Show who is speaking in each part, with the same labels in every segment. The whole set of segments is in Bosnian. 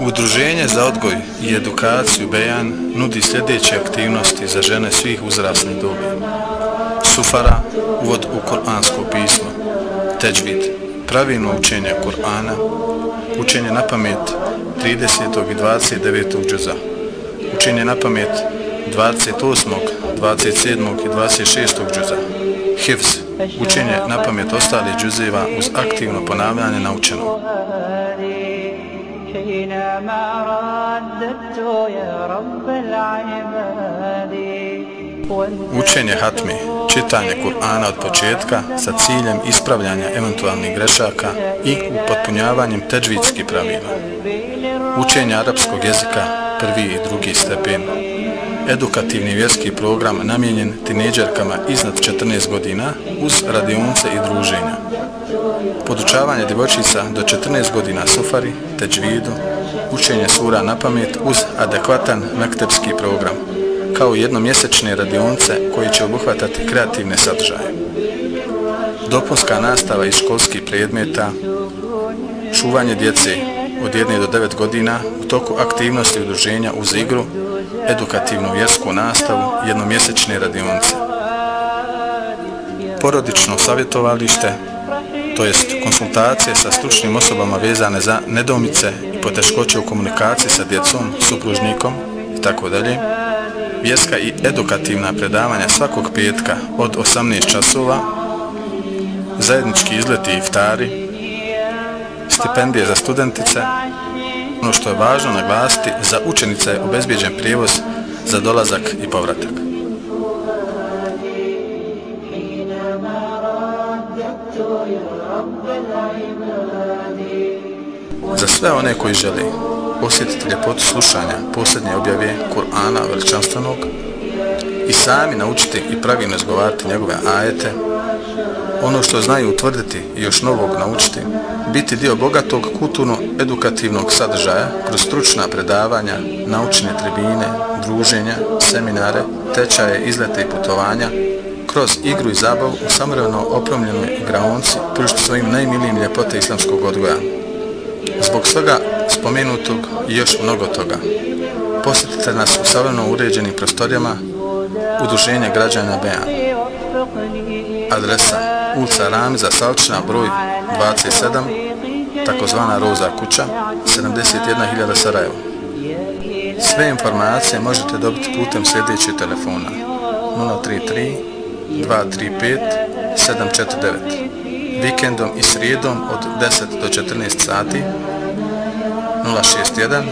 Speaker 1: Udruženje za odgoj i edukaciju Bejan nudi sljedeće aktivnosti za žene svih uzrasnih dobi. Sufara, uvod u Koransko pismo, Teđvid, pravilno učenje Korana, učenje na pamet 30. i 29. džuza, učenje na pamet 28. 27. i 26. džuza, Hifz, učenje na pamet ostalih džuzeva uz aktivno ponavljanje naučenog. حينما رددت يا رب العباد Učenje hatmi, čitanje Kur'ana od početka sa ciljem ispravljanja eventualnih grešaka i upotpunjavanjem teđvitskih pravila. Učenje arapskog jezika, prvi i drugi stepen. Edukativni vjerski program namijenjen tineđerkama iznad 14 godina uz radionce i druženja. Podučavanje djevojčica do 14 godina sufari, teđvidu, učenje sura na pamet uz adekvatan mektepski program, kao jednomjesečne radionce koji će obuhvatati kreativne sadržaje. Dopunska nastava iz školskih predmeta, čuvanje djece od 1 do 9 godina u toku aktivnosti udruženja uz igru, edukativnu vjersku nastavu, jednomjesečne radionce. Porodično savjetovalište, to jest konsultacije sa stručnim osobama vezane za nedomice i poteškoće u komunikaciji sa djecom, supružnikom i tako dalje, vjerska i edukativna predavanja svakog petka od 18 časova, zajednički izleti i iftari, stipendije za studentice, ono što je važno naglasiti, za učenice je obezbijeđen prijevoz za dolazak i povratak. Za sve one koji žele osjetiti ljepotu slušanja posljednje objave Kur'ana veličanstvenog i sami naučiti i pravilno izgovarati njegove ajete, ono što znaju utvrditi i još novog naučiti, biti dio bogatog kulturno-edukativnog sadržaja kroz stručna predavanja, naučne tribine, druženja, seminare, tečaje, izlete i putovanja, kroz igru i zabavu u samrevno opromljenoj igraonci pružiti svojim najmilijim ljepote islamskog odgoja. Zbog svega spomenutog i još mnogo toga, posjetite nas u savrano uređenim prostorijama Udruženja građana Bejan. Adresa ulica Ramiza Salčina, broj 27, takozvana Roza kuća, 71.000 Sarajevo. Sve informacije možete dobiti putem sljedećeg telefona 033 235 749 vikendom i srijedom od 10 do 14 sati 061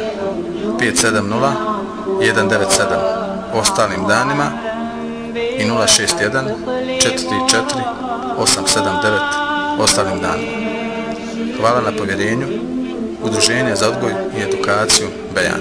Speaker 1: 570 197 ostalim danima i 061 44 879 ostalim danima. Hvala na povjerenju Udruženje za odgoj i edukaciju Bejan.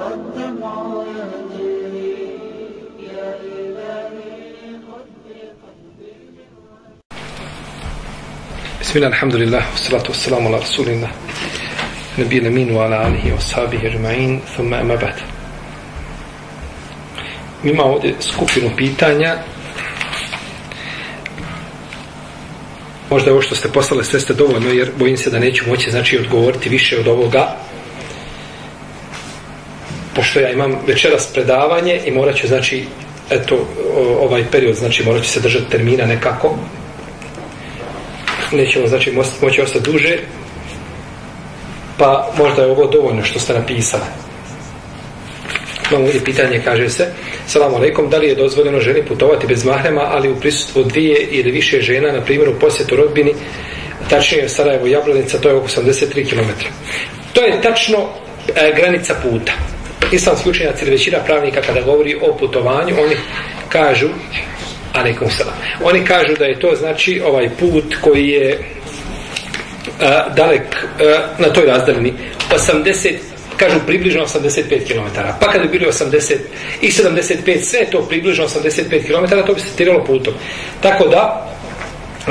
Speaker 2: Bismillah, alhamdulillah, salatu wassalamu ala rasulina, nabijel aminu ala alihi wa sahabihi ajma'in, thumma ima bata. Mi imamo ovdje skupinu pitanja. Možda ovo što ste poslali sve ste dovoljno, jer bojim se da neću moći znači odgovoriti više od ovoga. Pošto ja imam večeras predavanje i morat ću, znači, eto, ovaj period, znači, morat ću se držati termina nekako, nećemo znači moći ostati duže pa možda je ovo dovoljno što ste napisali imamo ovdje pitanje kaže se Salamu alaikum, da li je dozvoljeno ženi putovati bez mahrema, ali u prisutstvu dvije ili više žena, na primjer u posjetu rodbini, tačnije Sarajevo Jablanica, to je oko 83 km. To je tačno e, granica puta. Islamski učenjaci ili većina pravnika kada govori o putovanju, oni kažu alaikum salam, oni kažu da je to znači ovaj put koji je e, dalek a, na toj razdaljini 80 kažu približno 85 km. Pa kada bi bili 80 i 75, sve to približno 85 km, to bi se tiralo putom. Tako da,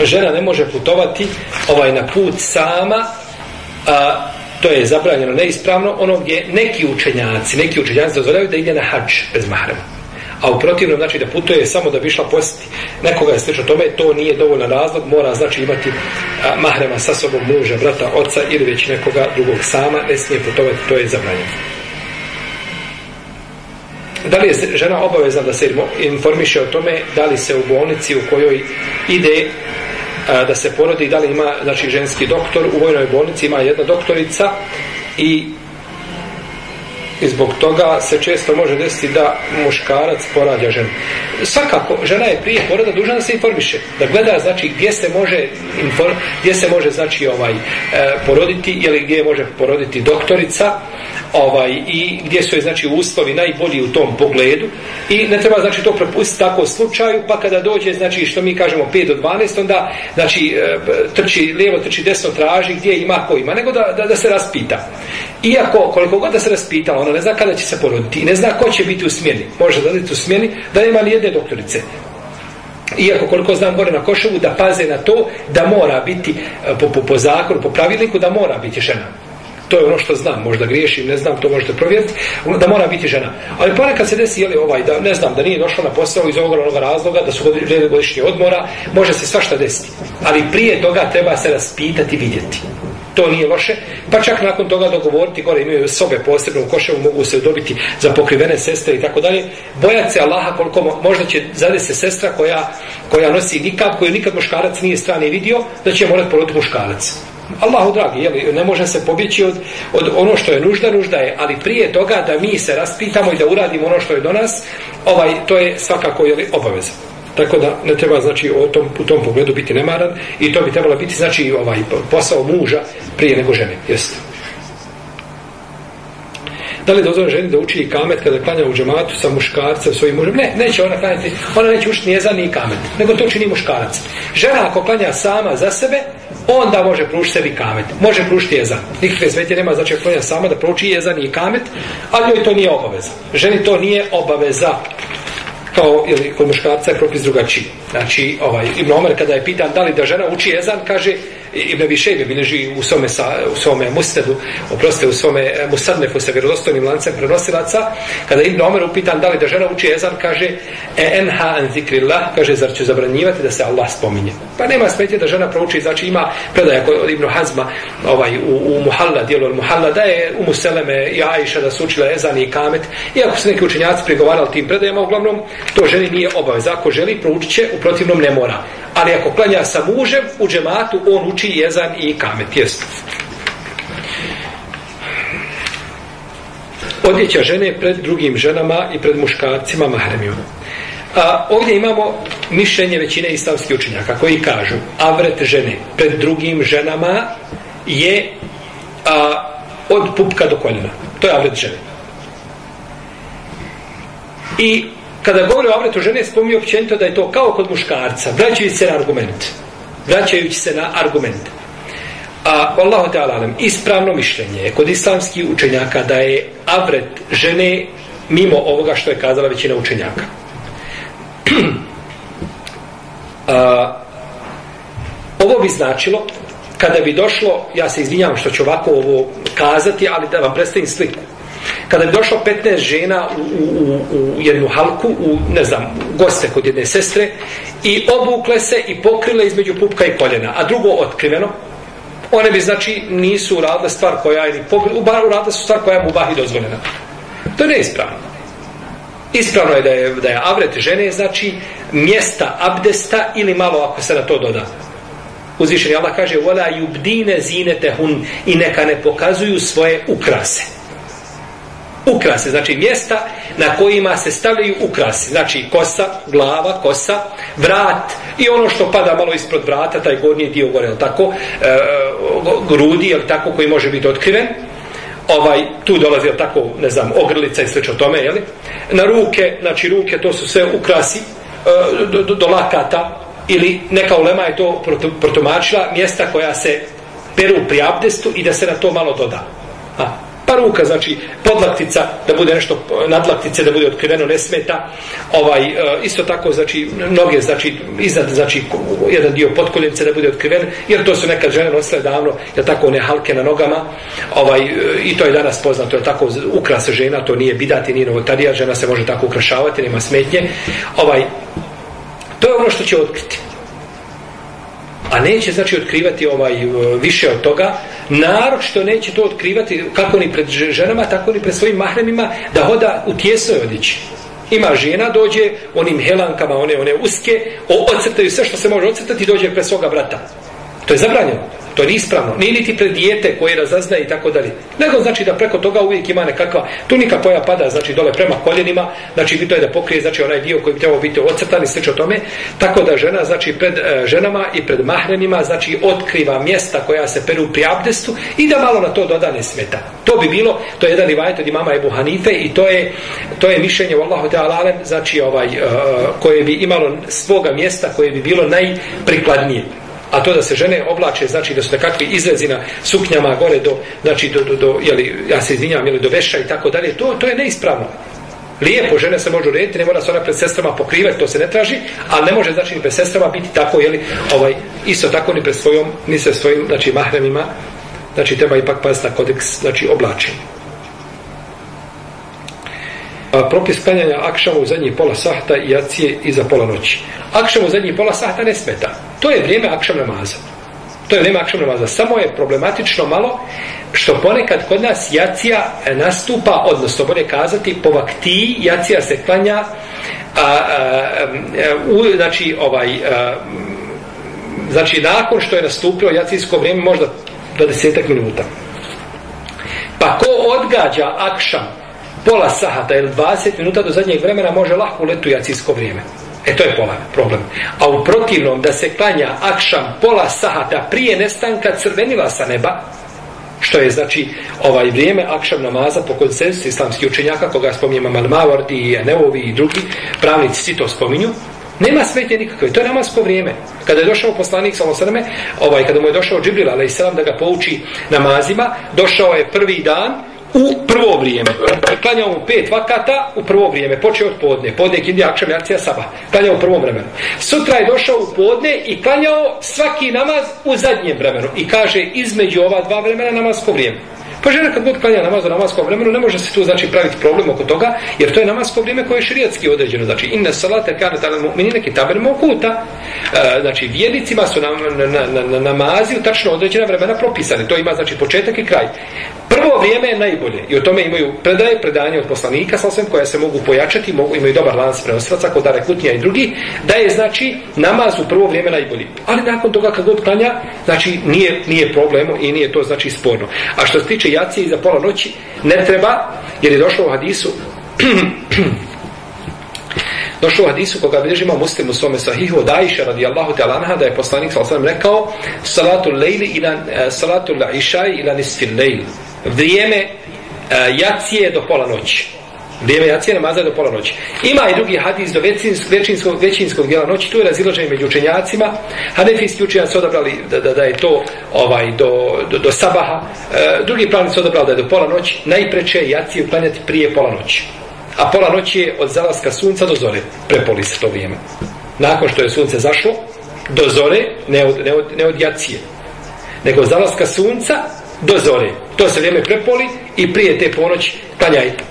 Speaker 2: žena ne može putovati ovaj na put sama, a, to je zabranjeno neispravno, ono gdje neki učenjaci, neki učenjaci dozvoljaju da ide na hađ bez mahrema a u protivnom znači da putuje samo da bi išla posjeti nekoga je slično tome, to nije dovoljan razlog, mora znači imati a, mahrema sa sobom muža, brata, oca ili već nekoga drugog sama, ne smije putovati, to je zabranjeno. Da li je žena obavezna da se informiše o tome da li se u bolnici u kojoj ide a, da se porodi, da li ima znači ženski doktor, u vojnoj bolnici ima jedna doktorica i i zbog toga se često može desiti da muškarac porađa ženu. Svakako, žena je prije poroda dužna da se informiše, da gleda znači gdje se može inform, gdje se može znači ovaj e, poroditi ili gdje može poroditi doktorica ovaj i gdje su je znači uslovi najbolji u tom pogledu. I ne treba znači to prepustiti tako slučaju pa kada dođe znači što mi kažemo 5 do 12 onda znači e, trči lijevo trči desno traži gdje ima ko ima nego da, da, da se raspita. Iako koliko god da se raspita ona ne zna kada će se poroditi i ne zna ko će biti u smjeni. Može da li u smjeni da nema ni jedne doktorice. Iako koliko znam gore na Košovu da paze na to da mora biti e, po, po, po zakonu, po pravilniku da mora biti žena. To je ono što znam, možda griješim, ne znam, to možete provjeriti, da mora biti žena. Ali ponekad se desi, jeli, ovaj, da ne znam, da nije došla na posao iz ovog onoga razloga, da su gledali godišnje odmora, može se svašta desiti. Ali prije toga treba se raspitati i vidjeti. To nije loše, pa čak nakon toga dogovoriti, gore imaju sobe posebno u Koševu, mogu se dobiti za pokrivene sestre i tako dalje. Bojat se Allaha koliko možda će zadesi sestra koja, koja nosi nikab, koju nikad muškarac nije strani vidio, da će morat poroditi muškarac. Allahu dragi, jeli, ne može se pobjeći od, od ono što je nužda, nužda je, ali prije toga da mi se raspitamo i da uradimo ono što je do nas, ovaj, to je svakako jeli, obaveza. Tako da ne treba znači o tom, u tom pogledu biti nemaran i to bi trebalo biti znači ovaj posao muža prije nego žene. Jeste. Da li dozvoljeno ženi da uči i kamet kada klanja u džematu sa muškarcem, svojim mužem? Ne, neće ona klanjati, ona neće učiti ni ni kamet, nego to čini muškarac. Žena ako klanja sama za sebe, onda može pružiti sebi kamet. Može pružiti jezan. Nikakve svetje nema, znači ako klanja sama da prouči jezan i kamet, ali joj to nije obaveza. Ženi to nije obaveza kao ili kod muškarca je propis drugačiji. Znači, ovaj, Ibn Omer kada je pitan da li da žena uči jezan, kaže Ibn Višejbe bileži u svome, sa, u svome mustedu, oproste, u svome e, musadnefu sa vjerodostojnim lancem prenosilaca, kada Ibn Omer upitan da li da žena uči ezan, kaže e enha an zikrillah, kaže zar ću zabranjivati da se Allah spominje. Pa nema smetje da žena prouči, znači ima predaja od Ibn Hazma ovaj, u, u Muhalla, dijelu od Muhalla, da je u Museleme i Ajša da su učila ezan i kamet, iako su neki učenjaci prigovarali tim predajama, uglavnom to ženi nije obaveza. Ako želi, proučit će, u protivnom ne mora. Ali ako klanja sa mužem u džematu, on uči jezan i kamet. Jest. Odjeća žene pred drugim ženama i pred muškarcima mahremiju. A, ovdje imamo mišljenje većine islamskih učenjaka koji kažu avret žene pred drugim ženama je a, od pupka do koljena. To je avret žene. I kada govori o avretu žene, spominje općenito da je to kao kod muškarca, vraćajući se na argument. Vraćajući se na argument. A Allahu Teala nam ispravno mišljenje je kod islamskih učenjaka da je avret žene mimo ovoga što je kazala većina učenjaka. A, ovo bi značilo kada bi došlo, ja se izvinjam što ću ovako ovo kazati, ali da vam predstavim sliku kada bi došlo 15 žena u, u, u, u jednu halku, u, ne znam, goste kod jedne sestre, i obukle se i pokrile između pupka i koljena, a drugo otkriveno, one bi, znači, nisu uradile stvar koja je, uradile su stvar koja je mubahi dozvoljena. To je neispravno. Ispravno je da je, da je avret žene, znači, mjesta abdesta ili malo ako se na to doda. Uzvišeni Allah kaže, vola yubdine zinete hun i neka ne pokazuju svoje ukrase ukrase, znači mjesta na kojima se stavljaju ukrasi, znači kosa, glava, kosa, vrat i ono što pada malo ispod vrata, taj gornji dio gore, tako, e, grudi, jel tako, koji može biti otkriven, ovaj, tu dolazi, jel tako, ne znam, ogrlica i sve o tome, jeli? Na ruke, znači ruke, to su sve ukrasi, e, do, do, do lakata, ili neka ulema je to protumačila, mjesta koja se peru pri abdestu i da se na to malo doda. Pa ruka, znači podlaktica, da bude nešto nadlaktice, da bude otkriveno, ne smeta. Ovaj, e, isto tako, znači, noge, znači, iznad, znači, jedan dio potkoljence da bude otkriven, jer to su nekad žene nosile davno, je tako, one halke na nogama, ovaj, e, i to je danas poznato, je tako, ukras žena, to nije bidati, nije novotarija, žena se može tako ukrašavati, nema smetnje. Ovaj, to je ono što će otkriti a neće znači otkrivati ovaj e, više od toga. Narod što neće to otkrivati kako ni pred ženama tako ni pred svojim mahremima da hoda u tjesnoj odjeći. Ima žena dođe onim helankama one one uske ocrtaju sve što se može ocrtati dođe pred svoga brata. To je zabranjeno. To je ispravno. Nije niti pred dijete koje razaznaje i tako dalje. Nego znači da preko toga uvijek ima nekakva tunika koja pada znači dole prema koljenima. Znači bito je da pokrije znači onaj dio koji bi trebao biti ocrtan i sliče tome. Tako da žena znači pred e, ženama i pred mahrenima znači otkriva mjesta koja se peru pri abdestu i da malo na to dodane smeta. To bi bilo, to je jedan rivajet od imama Ebu Hanife i to je, to je mišljenje u Allahu Teala znači ovaj, e, e, koje bi imalo svoga mjesta koje bi bilo najprikladnije a to da se žene oblače, znači da su nekakvi izrezi na suknjama gore do, znači do, do, do jeli, ja se izvinjam, jeli, do veša i tako dalje, to, to je neispravno. Lijepo, žene se može urediti, ne mora se ona pred sestrama pokrivati, to se ne traži, ali ne može, znači, ni pred sestrama biti tako, jeli, ovaj, isto tako ni pred svojom, ni sa svojim, znači, mahremima, znači, treba ipak paziti na kodeks, znači, oblačenje. A propis klanjanja akšama u zadnjih pola sahta i jacije iza pola noći. Akšama u zadnjih pola sahta ne smeta. To je vrijeme akšam namaza. To je vrijeme akšam namaza. Samo je problematično malo što ponekad kod nas jacija e, nastupa, odnosno bolje kazati, po vaktiji jacija se klanja a, a, a, u, znači, ovaj, a, znači, nakon što je nastupilo jacijsko vrijeme, možda do desetak minuta. Pa ko odgađa akšam pola sahata ili 20 minuta do zadnjeg vremena može lahko uletu jacijsko vrijeme. E to je pola problem. A u protivnom da se klanja akšam pola sahata prije nestanka crvenila sa neba, što je znači ovaj vrijeme akšam namaza po konsensu islamskih učenjaka koga spominje Mamal Mawardi i Neovi i drugi pravnici svi to spominju nema smetje nikakve, to je namasko vrijeme kada je došao poslanik sa Osrme ovaj, kada mu je došao Džibril a.s. da ga pouči namazima došao je prvi dan u prvo vrijeme. Klanjamo pet vakata u prvo vrijeme. Počeo od podne. Podne je kindi akšam jacija, saba. Klanjao u prvom vremenu. Sutra je došao u podne i klanjao svaki namaz u zadnjem vremenu. I kaže između ova dva vremena namazko vrijeme. Pa žena kad god klanja namaz u namaskom vremenu, ne može se tu znači praviti problem oko toga, jer to je namasko vrijeme koje je širijatski određeno. Znači, inna salate kane tala mu'minine kitaben mokuta. E, znači, vjernicima su na, na, na, na, namazi u tačno određena vremena propisane. To ima, znači, početak i kraj. Prvo vrijeme je najbolje i o tome imaju predaje, predanje od poslanika, sa osvim koja se mogu pojačati, mogu, imaju dobar lans preostraca kod Dare Kutnija i drugi, da je, znači, namaz u prvo vrijeme najbolji. Ali nakon toga kad god klanja, znači, nije, nije problem i nije to, znači, sporno. A što se tiče jacije za pola noći ne treba, jer je došlo u hadisu došlo u hadisu koga bilježima muslim u svome sahihu od Aisha radijallahu ta'ala anha da je poslanik sallam rekao salatu lejli ila eh, salatu la iša ila nisfil lejli vrijeme uh, jacije do pola noći vrijeme jacije namaza do pola noći. Ima i drugi hadis do većinskog, većinskog, većinskog dijela noći, tu je razilaženje među učenjacima. Hanefijski učenjaci odabrali da, da, da je to ovaj do, do, do sabaha. E, drugi pravnici odabrali da je do pola noći. Najpreče jacije klanjati prije pola noći. A pola noći je od zalaska sunca do zore. Prepoli se to vrijeme. Nakon što je sunce zašlo, do zore, ne od, ne od, ne od jacije, nego od zalaska sunca do zore. To se vrijeme prepoli i prije te ponoći klanjajte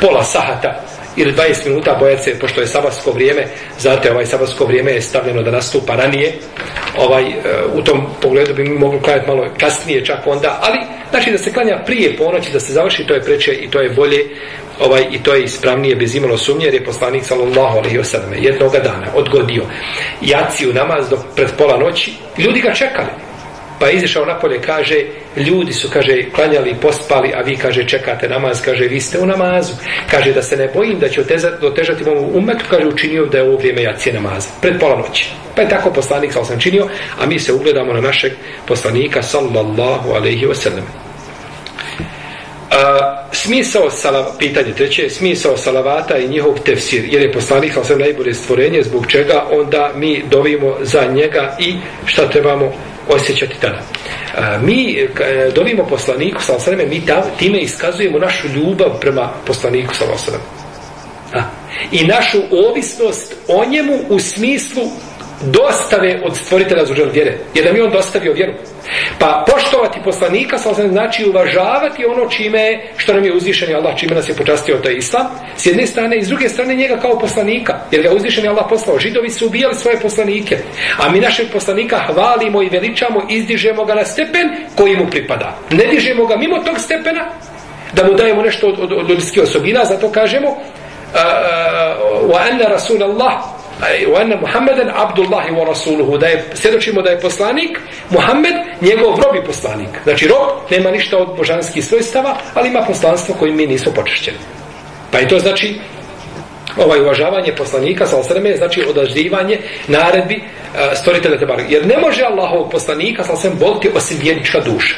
Speaker 2: pola sahata ili 20 minuta bojati se, pošto je sabarsko vrijeme, zato ovaj sabarsko vrijeme je stavljeno da nastupa ranije, ovaj, e, u tom pogledu bi mi mogli klanjati malo kasnije čak onda, ali znači da se klanja prije ponoći, da se završi, to je preče i to je bolje ovaj, i to je ispravnije bez imalo sumnje, jer je poslanik sallallahu alejhi ve sallam jednog dana odgodio jaciju namaz do pred pola noći, ljudi ga čekali, Pa je izišao napolje, kaže, ljudi su, kaže, klanjali pospali, a vi, kaže, čekate namaz, kaže, vi ste u namazu. Kaže, da se ne bojim da će otežati mom umetu, kaže, učinio da je ovo vrijeme jacije namaza, pred pola noći. Pa je tako poslanik, sal sam činio, a mi se ugledamo na našeg poslanika, sallallahu alaihi wasallam. A, smisao salav, pitanje treće, smisao salavata i njihov tefsir, jer je poslanik sam najbolje stvorenje, zbog čega onda mi dovimo za njega i šta trebamo osjećati tada. mi dovimo poslaniku sa osreme, mi time iskazujemo našu ljubav prema poslaniku sa osreme. I našu ovisnost o njemu u smislu dostave od stvoritelja za vjere. Jer da mi on dostavio vjeru. Pa poštovati poslanika sa znači uvažavati ono čime što nam je uzvišen Allah, čime nas je počastio to je islam. S jedne strane i s druge strane njega kao poslanika. Jer ga uzvišen Allah poslao. Židovi su ubijali svoje poslanike. A mi našeg poslanika hvalimo i veličamo, izdižemo ga na stepen koji mu pripada. Ne dižemo ga mimo tog stepena, da mu dajemo nešto od, od, od ljudskih osobina, zato kažemo wa anna rasul Allah wa anna Muhammeden abdullahi wa rasuluhu. Da je, svjedočimo da je poslanik Muhammed njegov rob i poslanik. Znači rob nema ništa od božanskih svojstava ali ima poslanstvo kojim mi nismo počešćeni. Pa i to znači ovaj uvažavanje poslanika sa osreme znači odaždivanje naredbi uh, stvoritelja Tebara jer ne može Allahovog poslanika sa osrem boliti osim vjernička duša.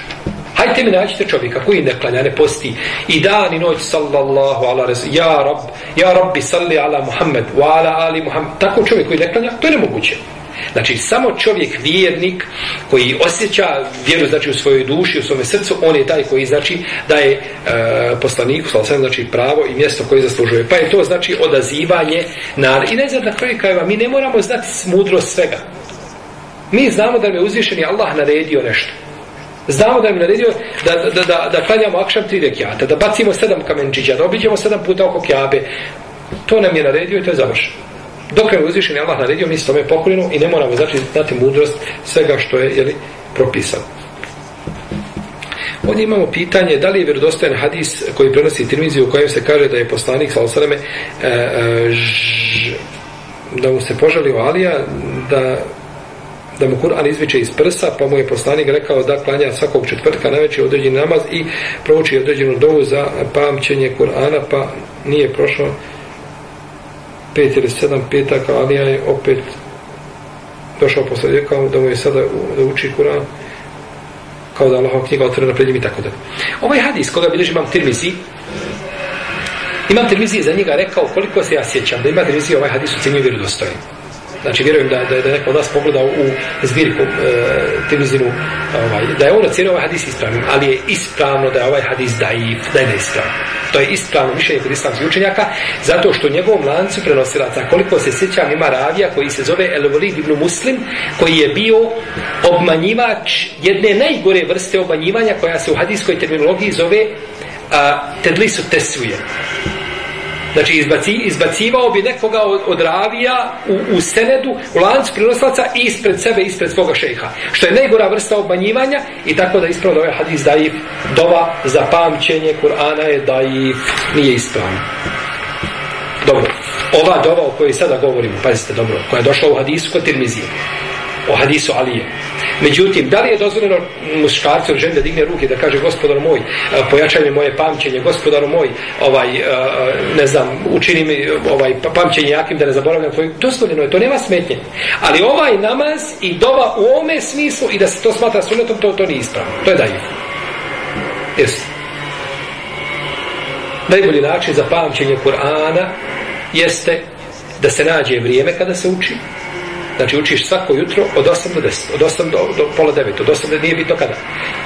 Speaker 2: Hajte mi nađite čovjeka koji ne klanja, ne posti i dan i noć sallallahu ala resu, ja rab, ja rabbi salli ala Muhammed, wa ala ali Muhammed. Tako čovjek koji ne klanja, to je nemoguće. Znači, samo čovjek vjernik koji osjeća vjeru znači, u svojoj duši, u svome srcu, on je taj koji znači da je e, poslaniku, sallallahu znači pravo i mjesto koje zaslužuje. Pa je to znači odazivanje na... I ne znam na kraju krajeva, mi ne moramo znati mudrost svega. Mi znamo da je uzvišeni Allah naredio nešto. Znamo da je naredio da, da, da, da klanjamo akšam tri rekiata, da bacimo sedam kamenčića, da obiđemo sedam puta oko kjabe. To nam je naredio i to je završeno. Dok je uzvišen Allah naredio, mi se tome pokolinu i ne moramo znači znati mudrost svega što je jeli, propisano. Ovdje imamo pitanje da li je vjerodostojan hadis koji prenosi Tirmizi u kojem se kaže da je poslanik sa osaleme e, e, da mu se požalio Alija da da mu Kur'an izviče iz prsa, pa mu je poslanik rekao da klanja svakog četvrtka najveći određen određeni namaz i prouči određenu dovu za pamćenje Kur'ana, pa nije prošlo pet ili sedam petaka, ali ja je opet došao posle rekao da mu je sada da uči Kur'an kao da Allahova knjiga otvorena pred njim i tako da. Ovaj hadis koga bilježi imam Tirmizi, imam Tirmizi za njega rekao koliko se ja sjećam da ima Tirmizi ovaj hadis u cijenju vjerodostojnim. Znači, vjerujem da, da, da neko od nas pogleda u zbirku e, Tirmizinu, ovaj, da je on ocjenio ovaj hadis ispravnim, ali je ispravno da je ovaj hadis daif, da je neispravno. To je ispravno mišljenje kod islamskih učenjaka, zato što njegovom lancu prenosilaca, koliko se sjećam, ima ravija koji se zove Elvolid ibn Muslim, koji je bio obmanjivač jedne najgore vrste obmanjivanja koja se u hadijskoj terminologiji zove a, tedlisu tesuje. Znači izbaci, izbacivao bi nekoga od, od ravija u, u senedu, u lancu prinoslaca ispred sebe, ispred svoga šeha. Što je najgora vrsta obmanjivanja i tako da ispravno ovaj hadis daif dova za pamćenje Kur'ana je daif nije ispravno. Dobro. Ova dova o kojoj sada govorimo, pazite dobro, koja je došla u hadisu kod Tirmizije o hadisu Alije. Međutim, da li je dozvoljeno muškarcu ili ženi da digne ruke da kaže gospodar moj, e, pojačaj mi moje pamćenje, gospodar moj, ovaj, e, ne znam, učini mi ovaj, pa, pamćenje jakim da ne zaboravljam tvoju, dozvoljeno je, to nema smetnje. Ali ovaj namaz i dova u ome smislu i da se to smatra sunetom, to, to nije ispravno. To je dalje. Jesi. Najbolji način za pamćenje Kur'ana jeste da se nađe vrijeme kada se uči, Znači učiš svako jutro od 8 do 10, od 8 do, do pola 9, od 8 do nije bitno kada.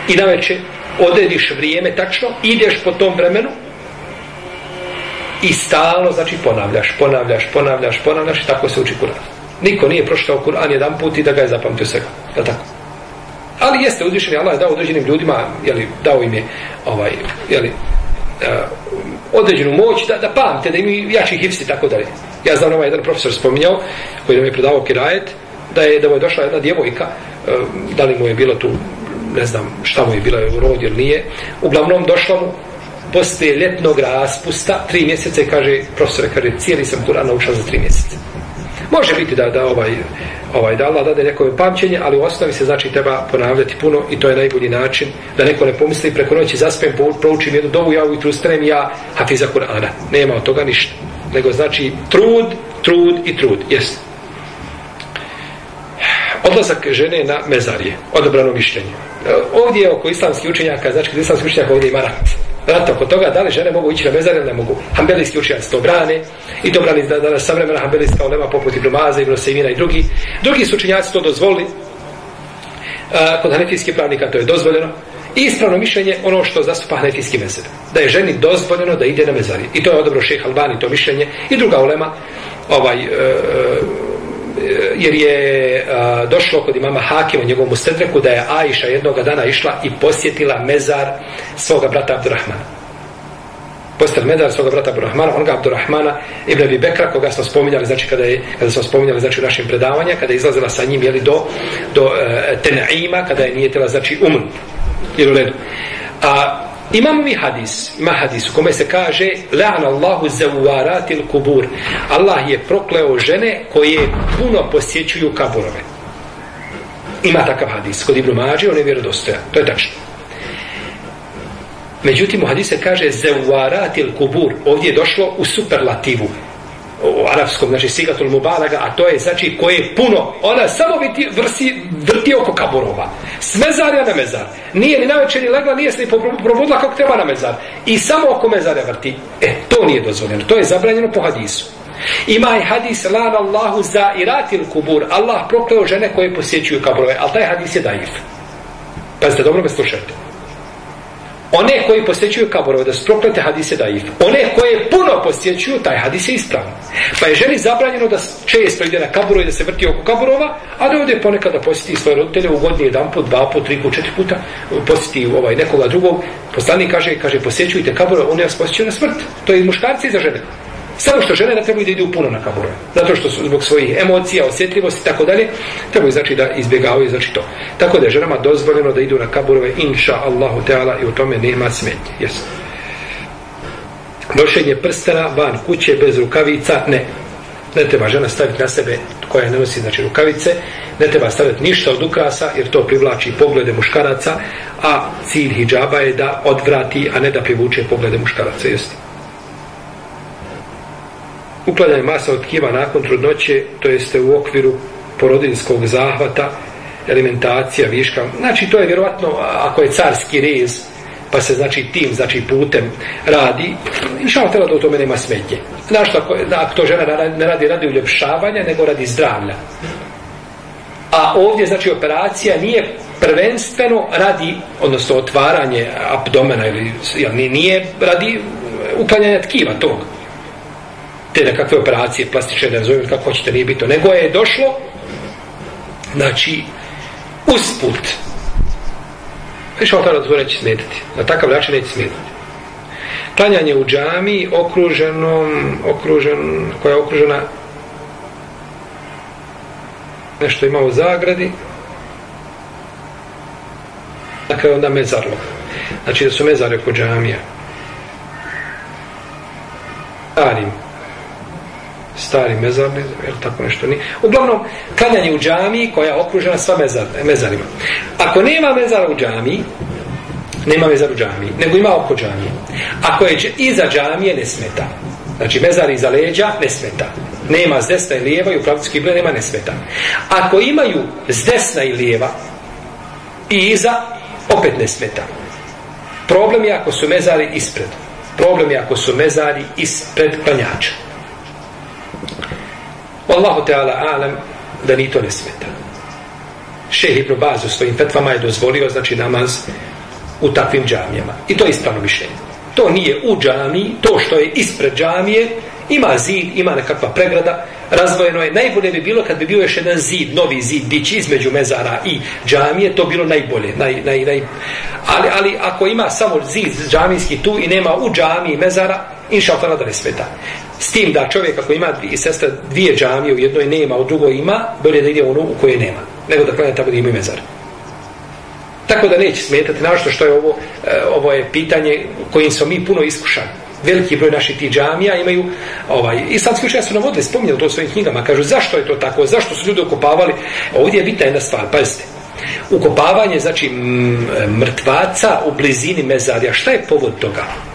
Speaker 2: I na večer odrediš vrijeme tačno, ideš po tom vremenu i stalno, znači ponavljaš, ponavljaš, ponavljaš, ponavljaš i tako se uči Kur'an. Niko nije prošao Kur'an jedan put i da ga je zapamtio svega. Je tako? Ali jeste uzvišeni, Allah je dao određenim ljudima, je li, dao im je ovaj, jeli, uh, eh, određenu moć da, da pamte, da imaju jači hipsi, tako dalje. Ja znam ovaj jedan profesor spominjao, koji nam je predavao kirajet, da je da mu je došla jedna djevojka, eh, da li mu je bilo tu, ne znam šta mu je bilo u rodi ili nije, uglavnom došla mu posle ljetnog raspusta, tri mjeseca kaže, profesor, kaže, cijeli sam Kur'an naučao za tri mjeseca. Može biti da, da ovaj, ovaj, da Allah dade neko pamćenje, ali u osnovi se znači treba ponavljati puno i to je najbolji način da neko ne pomisli preko noći zaspem, proučim jednu dovu, ja ujutru ustanem ja hafiza Kur'ana. Nema od toga ništa nego znači trud, trud i trud. Jes. Odlazak žene na mezarje, odobrano mišljenje. E, ovdje je oko islamskih učenjaka, znači kod islamskih učenjaka ovdje ima rat. Rat oko toga, da li žene mogu ići na mezarje, ne mogu. Hambelijski učenjaci to brane i to brani da, savremena hambelijska olema poput Ibn Maza, Ibn Sejmina i drugi. Drugi su učenjaci to dozvolili, e, kod hanefijskih pravnika to je dozvoljeno. I ispravno mišljenje ono što zastupa hanefijski mezheb. Da je ženi dozvoljeno da ide na mezarije. I to je odobro šeha Albani, to mišljenje. I druga ulema, ovaj, e, e, jer je e, došlo kod imama Hakima njegovom ustedreku da je Aisha jednog dana išla i posjetila mezar svoga brata Abdurrahmana posjetila mezar svoga brata Abdurrahmana onoga Abdurrahmana Ibn Abi Bekra koga smo spominjali znači kada, je, kada smo spominjali znači u našim predavanja kada je izlazila sa njim jeli do, do e, Tenaima kada je nijetila znači umrnuti. Jel u redu a Imamo mi hadis, ima hadis u kome se kaže La'an Allahu zawaratil kubur. Allah je prokleo žene koje puno posjećuju kaburove. Ima takav hadis. Kod Ibn Mađe on je vjerodostojan. To je tačno. Međutim, u hadisu kaže zawaratil kubur. Ovdje je došlo u superlativu u arapskom, znači sigatul mubalaga, a to je znači koje je puno, ona samo vrti, vrsi, vrti oko kaburova. S mezarja na mezar. Nije ni navečer ni legla, nije se ni probudila kako treba na mezar. I samo oko mezarja vrti. E, to nije dozvoljeno. To je zabranjeno po hadisu. Ima i hadis lan Allahu za iratil kubur. Allah prokleo žene koje posjećuju kaburove. Ali taj hadis je daif. Pazite, dobro me slušajte. One koji posjećuju kaburove, da su proklete hadise da if. One koje puno posjećuju, taj hadis je ispravan. Pa je ženi zabranjeno da često ide na kaburove i da se vrti oko kaburova, a da ovdje ponekad da posjeti svoje roditelje u godini jedan put, dva put, tri put, četiri puta, posjeti ovaj, nekoga drugog. Poslanik kaže, kaže, posjećujte kaburove, one vas posjećuju na smrt. To je i muškarci i za žene. Samo što žene ne trebaju da idu puno na kaburove. Zato što su zbog svojih emocija, osjetljivosti i tako dalje, trebaju znači da izbjegavaju znači to. Tako da je ženama dozvoljeno da idu na kaburove inša Allahu Teala i u tome nema smetnje. Yes. Nošenje prstena van kuće bez rukavica, ne. Ne treba žena staviti na sebe koja ne nosi znači rukavice, ne treba staviti ništa od ukrasa jer to privlači poglede muškaraca, a cilj hijjaba je da odvrati, a ne da privuče poglede muškaraca. Jeste uklanjanje masa od tkiva nakon trudnoće, to jeste u okviru porodinskog zahvata, alimentacija, viška. Znači, to je vjerovatno, ako je carski rez, pa se znači tim, znači putem radi, i šao tela da u tome nema smetje. Znaš, ako, ako to žena ne radi radi uljepšavanja, nego radi zdravlja. A ovdje, znači, operacija nije prvenstveno radi, odnosno otvaranje abdomena, ili, jel, nije radi uklanjanja tkiva tog te kakve operacije plastične, da nazovem kako hoćete, nije bito, nego je došlo znači usput. Više ovo tada neće smetati. Na takav način neće smetati. Klanjanje u džami okruženom okružen, koja je okružena nešto ima u zagradi. Dakle onda mezarlo znači da su mezare oko džamija. Stari mezarni, ili tako nešto ni. Uglavnom, klanjanje u džamiji koja je okružena sva mezar, mezarima. Ako nema mezara u džamiji, nema mezar u džamiji, nego ima oko džamije. Ako je iza džamije, ne smeta. Znači, mezar iza leđa, ne smeta. Nema s desna i lijeva i u pravcu kible nema ne smeta. Ako imaju s desna i lijeva i iza, opet ne smeta. Problem je ako su mezari ispred. Problem je ako su mezari ispred klanjača. Wallahu ta'ala alam da ni to ne smeta. Šeh Ibn Baz u svojim fetvama je dozvolio znači namaz u takvim džamijama. I to je ispravno mišljenje. To nije u džamiji, to što je ispred džamije, ima zid, ima nekakva pregrada, razvojeno je. Najbolje bi bilo kad bi bio još jedan zid, novi zid, dići između mezara i džamije, to bilo najbolje. Naj, naj, naj. Ali, ali ako ima samo zid džamijski tu i nema u džamiji mezara, inša da ne smeta. S tim da čovjek ako ima dvije sestre, dvije džamije, u jednoj nema, u drugoj ima, bolje da ide u onu u kojoj nema. Nego da klanja tamo gdje ima mezar. Tako da neće smetati, našto što je ovo, e, ovo je pitanje kojim smo mi puno iskušani. Veliki broj naših tih džamija imaju, ovaj, islamski učenja su navodili, spominjali to u svojim knjigama, kažu zašto je to tako, zašto su ljudi okopavali, ovdje je bitna jedna stvar, pazite, ukopavanje, znači, mrtvaca u blizini mezarja, šta je povod toga?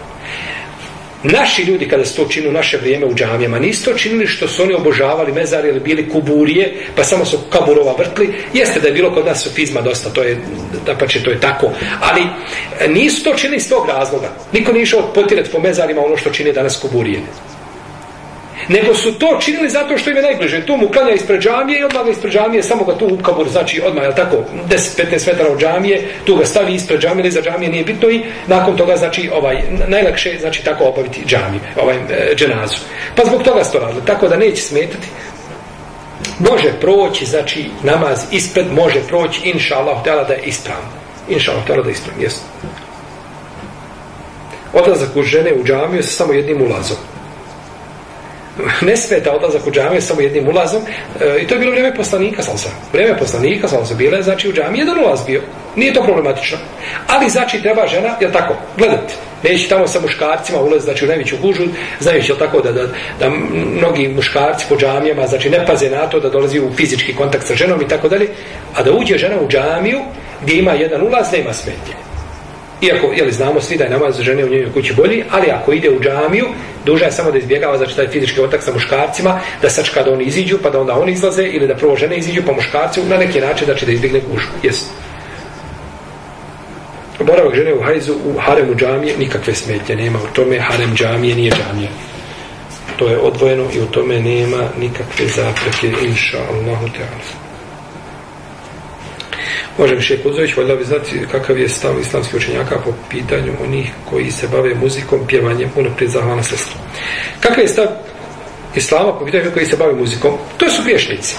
Speaker 2: Naši ljudi kada su to činili u naše vrijeme u džamijama, nisu to činili što su oni obožavali mezar ili bili kuburije, pa samo su kaburova vrtli. Jeste da je bilo kod nas sofizma dosta, to je, da pa će to je tako. Ali e, nisu to činili iz tog razloga. Niko nije išao potirati po mezarima ono što čini danas kuburije nego su to činili zato što im je najbliže. Tu mu klanja ispred džamije i odmah ga ispred džamije, samo ga tu ukabur, znači odmah, je tako, 10-15 metara od džamije, tu ga stavi ispred džamije ili za džamije, nije bitno i nakon toga, znači, ovaj, najlakše, znači, tako obaviti džamiju, ovaj, e, dženazu. Pa zbog toga se to radilo, tako da neće smetati. Može proći, znači, namaz ispred, može proći, inša Allah, da je ispravno. Inša Allah, da je ispravno, jesno. Odlazak u žene u džamiju sa samo jednim ulazom ne smeta odlazak u džamiju samo jednim ulazom e, i to je bilo vrijeme poslanika sam sam. Vrijeme poslanika sam sam bile, znači u džamiji jedan ulaz bio. Nije to problematično. Ali znači treba žena, je tako, gledajte, Neći tamo sa muškarcima ulaz, znači u najveću gužu, znajući je tako da, da, da mnogi muškarci po džamijama, znači ne paze na to da dolazi u fizički kontakt sa ženom i tako dalje, a da uđe žena u džamiju gdje ima jedan ulaz, nema smetnje. Iako, jeli, znamo svi da je namaz žene u njenoj kući bolji, ali ako ide u džamiju, duža je samo da izbjegava znači taj fizički kontakt sa muškarcima, da sačka da oni iziđu, pa da onda oni izlaze, ili da prvo žene iziđu, pa muškarci na neki način, znači da izbjegne gužu. Jes. Boravak žene u hajzu, u haremu džamije, nikakve smetnje nema. U tome harem džamije nije džamije. To je odvojeno i u tome nema nikakve zapreke, inša Allahu Teala. Može mi šek Uzović, voljela bi znati kakav je stav islamskih učenjaka po pitanju onih koji se bave muzikom, pjevanjem, unaprijed zahvalna sestra. Kakav je stav islama po pitanju koji se bave muzikom? To su griješnici.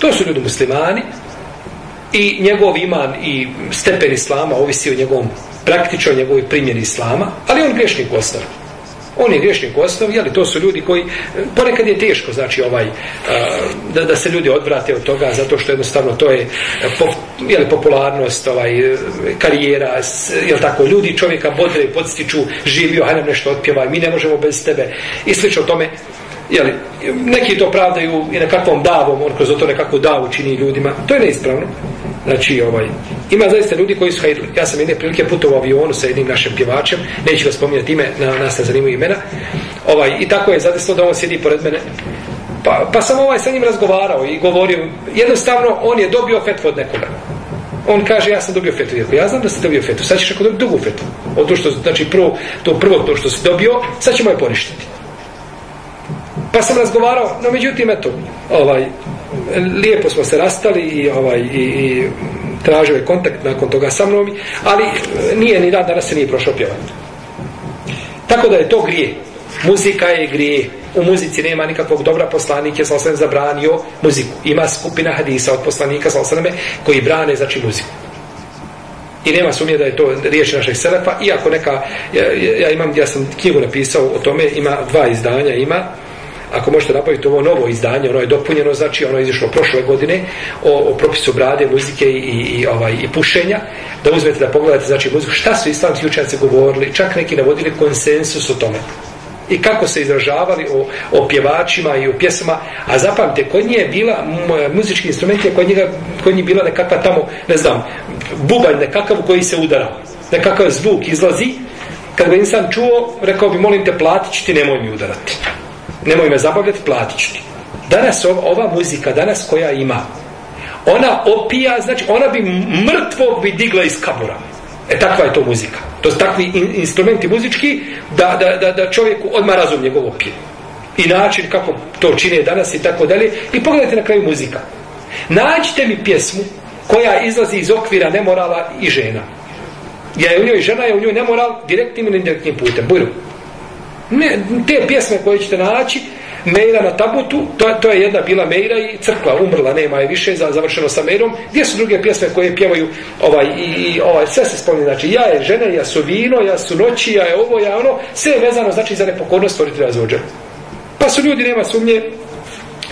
Speaker 2: To su ljudi muslimani i njegov iman i stepen islama ovisi o njegovom praktično njegovoj primjeni islama, ali on griješnik ostao. On je griješnik u osnovi, ali to su ljudi koji, ponekad je teško, znači, ovaj, da, da se ljudi odvrate od toga, zato što jednostavno to je, je jeli, popularnost, ovaj, karijera, jel tako, ljudi čovjeka bodre, podstiču, živio, hajde nešto otpjevaj, mi ne možemo bez tebe, i slično tome, jeli, neki to pravdaju i nekakvom davom, on kroz to nekakvu davu čini ljudima, to je neispravno. Znači, ovaj, ima zaista ljudi koji su hajdili. Ja sam jedne prilike putovao avionu sa jednim našim pjevačem, neću ga spominjati ime, na nas ne zanimaju imena. Ovaj, I tako je zadesno da on sjedi pored mene. Pa, pa sam ovaj sa njim razgovarao i govorio, jednostavno on je dobio fetvu od nekoga. On kaže, ja sam dobio fetu. Jer ja znam da si dobio fetu, sad ćeš ako dobiti drugu fetu. Od to što, znači, prvo, to prvo to što si dobio, sad ćemo je poništiti. Pa sam razgovarao, no međutim, eto, ovaj, lijepo smo se rastali i, ovaj, i, i tražio je kontakt nakon toga sa mnom, ali nije ni dan danas se nije prošao pjevanje. Tako da je to grije. Muzika je grije. U muzici nema nikakvog dobra poslanik je sam zabranio muziku. Ima skupina hadisa od poslanika, sam koji brane, znači, muziku. I nema sumnje da je to riječ našeg selefa, iako neka, ja, ja imam, ja sam knjigu napisao o tome, ima dva izdanja, ima, ako možete napraviti ovo novo izdanje, ono je dopunjeno, znači ono je izišlo prošle godine o, o propisu brade, muzike i, i, i, ovaj, i pušenja, da uzmete da pogledate znači muziku, šta su islamski učenjaci govorili, čak neki navodili konsensus o tome. I kako se izražavali o, o pjevačima i o pjesama, a zapamte, kod nje je bila, muzički instrument je kod njega, kod nje bila nekakva tamo, ne znam, bubanj nekakav koji se udara, nekakav zvuk izlazi, kad ga insan čuo, rekao bi, molim te, platit ti, nemoj mi udarati nemoj me zabavljati, platit ću ti. Danas ova, ova muzika, danas koja ima, ona opija, znači ona bi mrtvog bi digla iz kabura. E takva je to muzika. To su takvi in, instrumenti muzički da, da, da, da čovjeku odmah razum njegov opije. I način kako to čine danas i tako dalje. I pogledajte na kraju muzika. Nađite mi pjesmu koja izlazi iz okvira nemorala i žena. Ja je u njoj žena, je u njoj nemoral direktnim ili indirektnim putem. Bujno. Ne, te pjesme koje ćete naći, Meira na tabutu, to, to je jedna bila Meira i crkva umrla, nema je više, za, završeno sa Meirom. Gdje su druge pjesme koje pjevaju, ovaj, i, i ovaj, sve se spomni, znači, ja je žena, ja su vino, ja su noći, ja je ovo, ja ono, sve je vezano, znači, za nepokornost stvoritelja zvođa. Pa su ljudi, nema sumnje,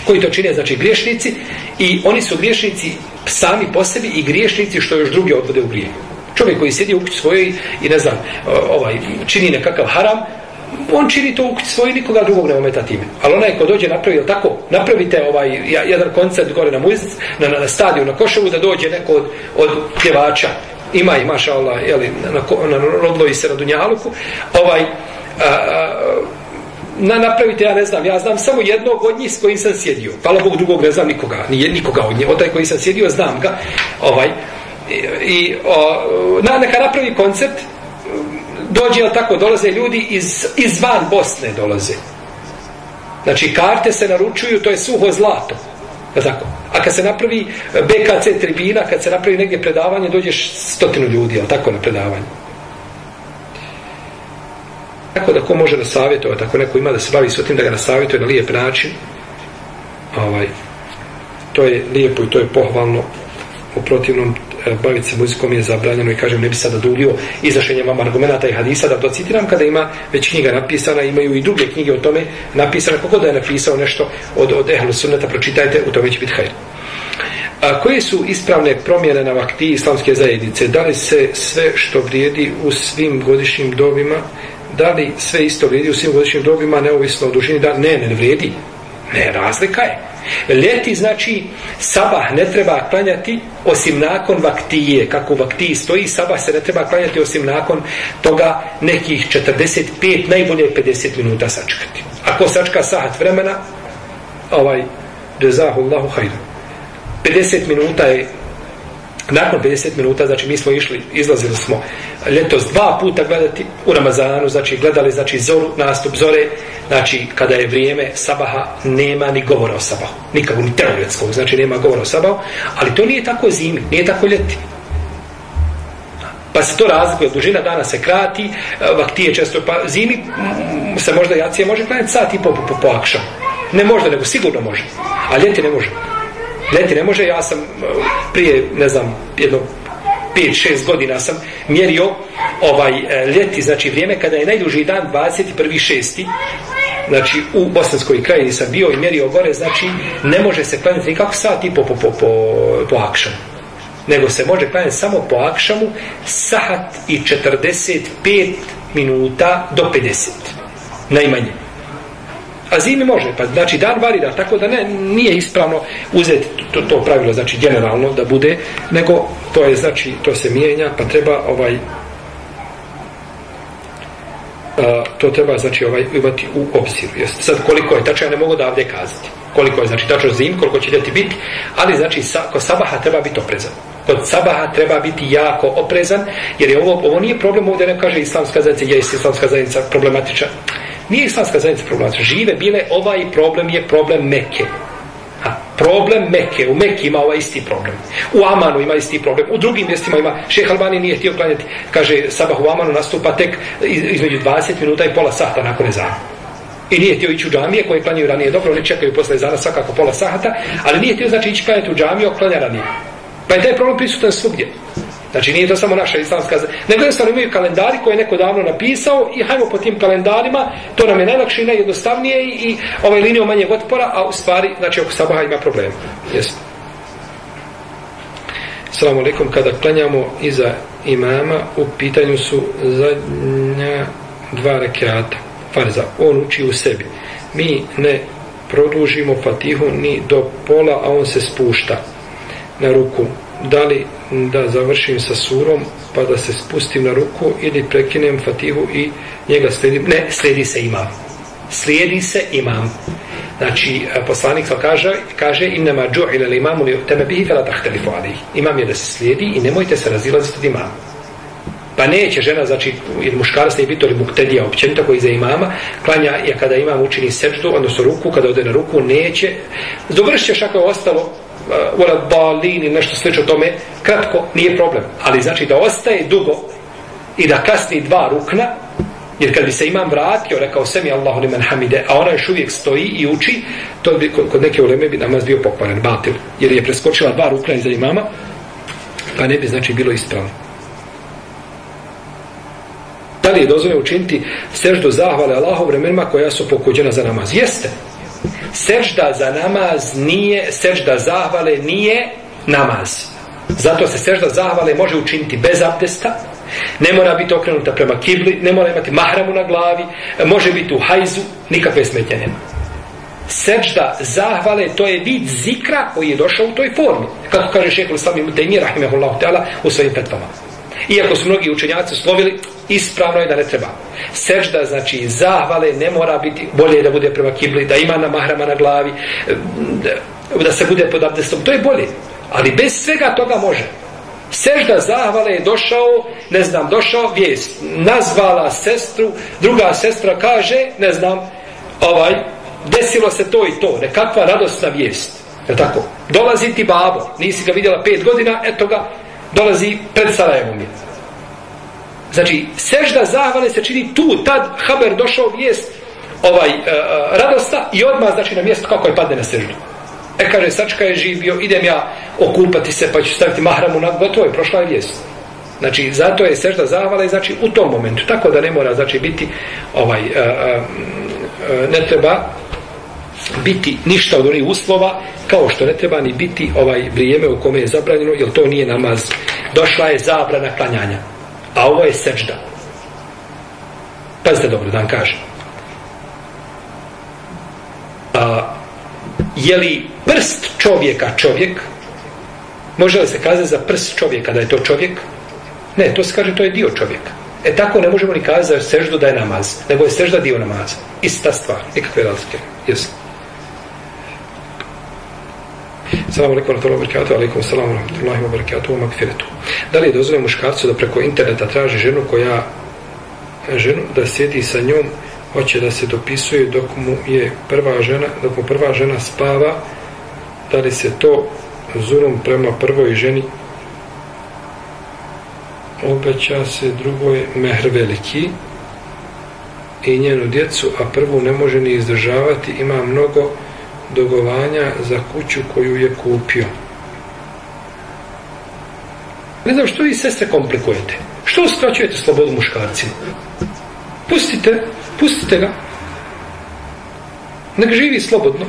Speaker 2: koji to čine, znači, griješnici, i oni su griješnici sami po sebi i griješnici što još druge odvode u grije. Čovjek koji sjedi u kući svojoj i ne znam, ovaj, čini nekakav haram, on čini to u svoj nikoga drugog ne ometa time. Ali onaj ko dođe napravi, ili tako, napravite ovaj, jedan koncert gore na muzic, na, na, na stadiju, na Košovu, da dođe neko od, od pjevača, ima i maša Allah, jeli, na, na, na rodlovi se na Dunjaluku, ovaj, a, a, na, napravite, ja ne znam, ja znam samo jednog od njih s kojim sam sjedio. Hvala Bog, drugog ne znam nikoga, nije nikoga od njih. Od taj koji sam sjedio, znam ga. Ovaj, i, i o, na, neka napravi koncert, dođe, jel tako, dolaze ljudi iz, izvan Bosne dolaze. Znači, karte se naručuju, to je suho zlato. Je tako? A kad se napravi e, BKC tribina, kad se napravi negdje predavanje, dođeš stotinu ljudi, jel tako, na predavanje? Tako da ko može da savjetuje, tako neko ima da se bavi s tim da ga nasavjetuje na lijep način, ovaj, to je lijepo i to je pohvalno u protivnom E, baviti se muzikom je zabranjeno i kažem ne bi sada dulio izrašenje vam argumenta i hadisa da to citiram kada ima već knjiga napisana imaju i druge knjige o tome napisane kako da je napisao nešto od, od ehlu sunneta pročitajte u tome će biti hajr A koje su ispravne promjene na vakti islamske zajednice? Da li se sve što vrijedi u svim godišnjim dobima, da li sve isto vrijedi u svim godišnjim dobima, neovisno o dužini? Da, ne, ne vrijedi. Ne, razlika je. Ljeti znači sabah ne treba klanjati osim nakon vaktije. Kako u vaktiji stoji, sabah se ne treba klanjati osim nakon toga nekih 45, najbolje 50 minuta sačekati. Ako sačka sahat vremena, ovaj, dezahullahu hajdu. 50 minuta je nakon 50 minuta, znači mi smo išli, izlazili smo ljetos dva puta gledati u Ramazanu, znači gledali znači zoru, nastup zore, znači kada je vrijeme sabaha, nema ni govora o sabahu, nikako ni teoretskog, znači nema govora o sabahu, ali to nije tako zimi, nije tako ljeti. Pa se to razlikuje, dužina dana se krati, vaktije često, pa zimi mm, se možda jacije može klanjati sat i po, po, po, po akšam. Ne možda, nego sigurno može, a ljeti ne može. Ljeti ne može, ja sam prije, ne znam, jedno 5-6 godina sam mjerio ovaj e, ljeti, znači vrijeme kada je najduži dan 21.6. Znači u Bosanskoj krajini sam bio i mjerio gore, znači ne može se klanjati nikako sat i po, po, po, po, po akšanu. Nego se može klanjati samo po akšamu sahat i 45 minuta do 50. Najmanje. A zimi može, pa znači dan varira, tako da ne, nije ispravno uzeti to, to pravilo, znači generalno da bude, nego to je, znači, to se mijenja, pa treba ovaj a, to treba, znači, ovaj imati u obziru. Jest. Sad, koliko je, tačno ja ne mogu da ovdje kazati. Koliko je, znači, tačno zim, koliko će ljeti biti, ali, znači, sa, kod sabaha treba biti oprezan. Kod sabaha treba biti jako oprezan, jer je ovo, ovo nije problem ovdje, ne kaže islamska zajednica, je islamska zajednica problematična. Nije islamska zajednica problem. Znači, žive bile, ovaj problem je problem Mekke. A, problem Mekke. U Mekke ima ovaj isti problem. U Amanu ima isti problem. U drugim mjestima ima. Šeh Albani nije htio klanjati. Kaže, sabah u Amanu nastupa tek između 20 minuta i pola sata nakon ezana. I nije htio ići u džamije koje klanjaju ranije. Dobro, oni čekaju posle ezana svakako pola sata. Ali nije htio znači ići klanjati u džamiju, klanja ranije. Pa je taj problem prisutan svugdje. Znači nije to samo naša islamska nego jednostavno imaju kalendari koje je neko davno napisao i hajmo po tim kalendarima, to nam je najlakše i najjednostavnije i, i ovaj linijom manjeg otpora, a u stvari, znači oko sabaha ima problem. Yes. Salamu alaikum, kada klanjamo iza imama, u pitanju su zadnja dva rekiata, farza, on uči u sebi. Mi ne produžimo fatihu ni do pola, a on se spušta na ruku. Da li da završim sa surom pa da se spustim na ruku ili prekinem fatihu i njega slijedim? ne, sledi se imam. Slijedi se imam. Znači e, poslanik kaže kaže innama ju'ila li imamu li tebe bihi fela tahtelifu alih imam je da se slijedi i nemojte se razilaziti od imama. Pa neće žena znači ili muškarac ne biti ili muktedija općenito koji za imama klanja je kada imam učini seždu odnosno ruku kada ode na ruku neće. Dovršće šako je ostalo ura balini, nešto slično tome, kratko, nije problem. Ali znači da ostaje dugo i da kasni dva rukna, jer kad bi se imam vratio, rekao semi Allahu liman hamide, a ona još uvijek stoji i uči, to bi kod neke uleme bi namaz bio pokvaren, batil, jer je preskočila dva rukna iza imama, pa ne bi znači bilo ispravno. Da li je dozvoljeno učiniti seždu zahvale Allahu vremenima koja su pokuđena za namaz? Jeste sežda za namaz nije, sežda zahvale nije namaz. Zato se sežda zahvale može učiniti bez abdesta, ne mora biti okrenuta prema kibli, ne mora imati mahramu na glavi, može biti u hajzu, nikakve smetnje nema. Sežda zahvale, to je vid zikra koji je došao u toj formi. Kako kaže šehol sami Mutejmi, rahimahullahu ta'ala, u svojim petvama. Iako su mnogi učenjaci slovili, ispravno je da ne treba. Sežda, znači, zahvale ne mora biti bolje da bude prema kibli, da ima na mahrama na glavi, da, se bude pod abdestom, to je bolje. Ali bez svega toga može. Sežda zahvale je došao, ne znam, došao vijest, nazvala sestru, druga sestra kaže, ne znam, ovaj, desilo se to i to, nekakva radosna vijest. Je tako? Dolazi ti babo, nisi ga vidjela pet godina, eto ga, dolazi pred Sarajevom je. Znači, sežda zahvale se čini tu, tad Haber došao vijest ovaj, uh, radosta i odmah znači na mjesto kako je padne na seždu. E kaže, sačka je živio, idem ja okupati se pa ću staviti mahramu na gotovo je, prošla je vijest. Znači, zato je sežda zahvala i znači u tom momentu. Tako da ne mora znači biti ovaj, uh, uh, ne treba biti ništa od onih uslova kao što ne treba ni biti ovaj vrijeme u kome je zabranjeno jer to nije namaz. Došla je zabrana klanjanja a ovo je sežda. Pazite dobro da vam kažem. A, je li prst čovjeka čovjek? Može li se kazati za prst čovjeka da je to čovjek? Ne, to se kaže to je dio čovjeka. E tako ne možemo ni kazati za seždu da je namaz nego je sežda dio namaza. Ista stvar, nikakve razlike. Jesno Salamu alaikum wa rahmatullahi wa barakatuhu, alaikum salamu wa rahmatullahi wa barakatuhu, magfiretu. Da li je dozvoljeno muškarcu da preko interneta traži ženu koja e, ženu da sjedi sa njom hoće da se dopisuje dok mu je prva žena dok mu prva žena spava? Da li se to zurom prema prvoj ženi? Obeća se drugoj mehr veliki i njenu djecu a prvu ne može ni izdržavati. Ima mnogo dogovanja za kuću koju je kupio. Ne znam što vi sestre komplikujete. Što uskraćujete slobodu muškarcima? Pustite, pustite ga. Nek živi slobodno.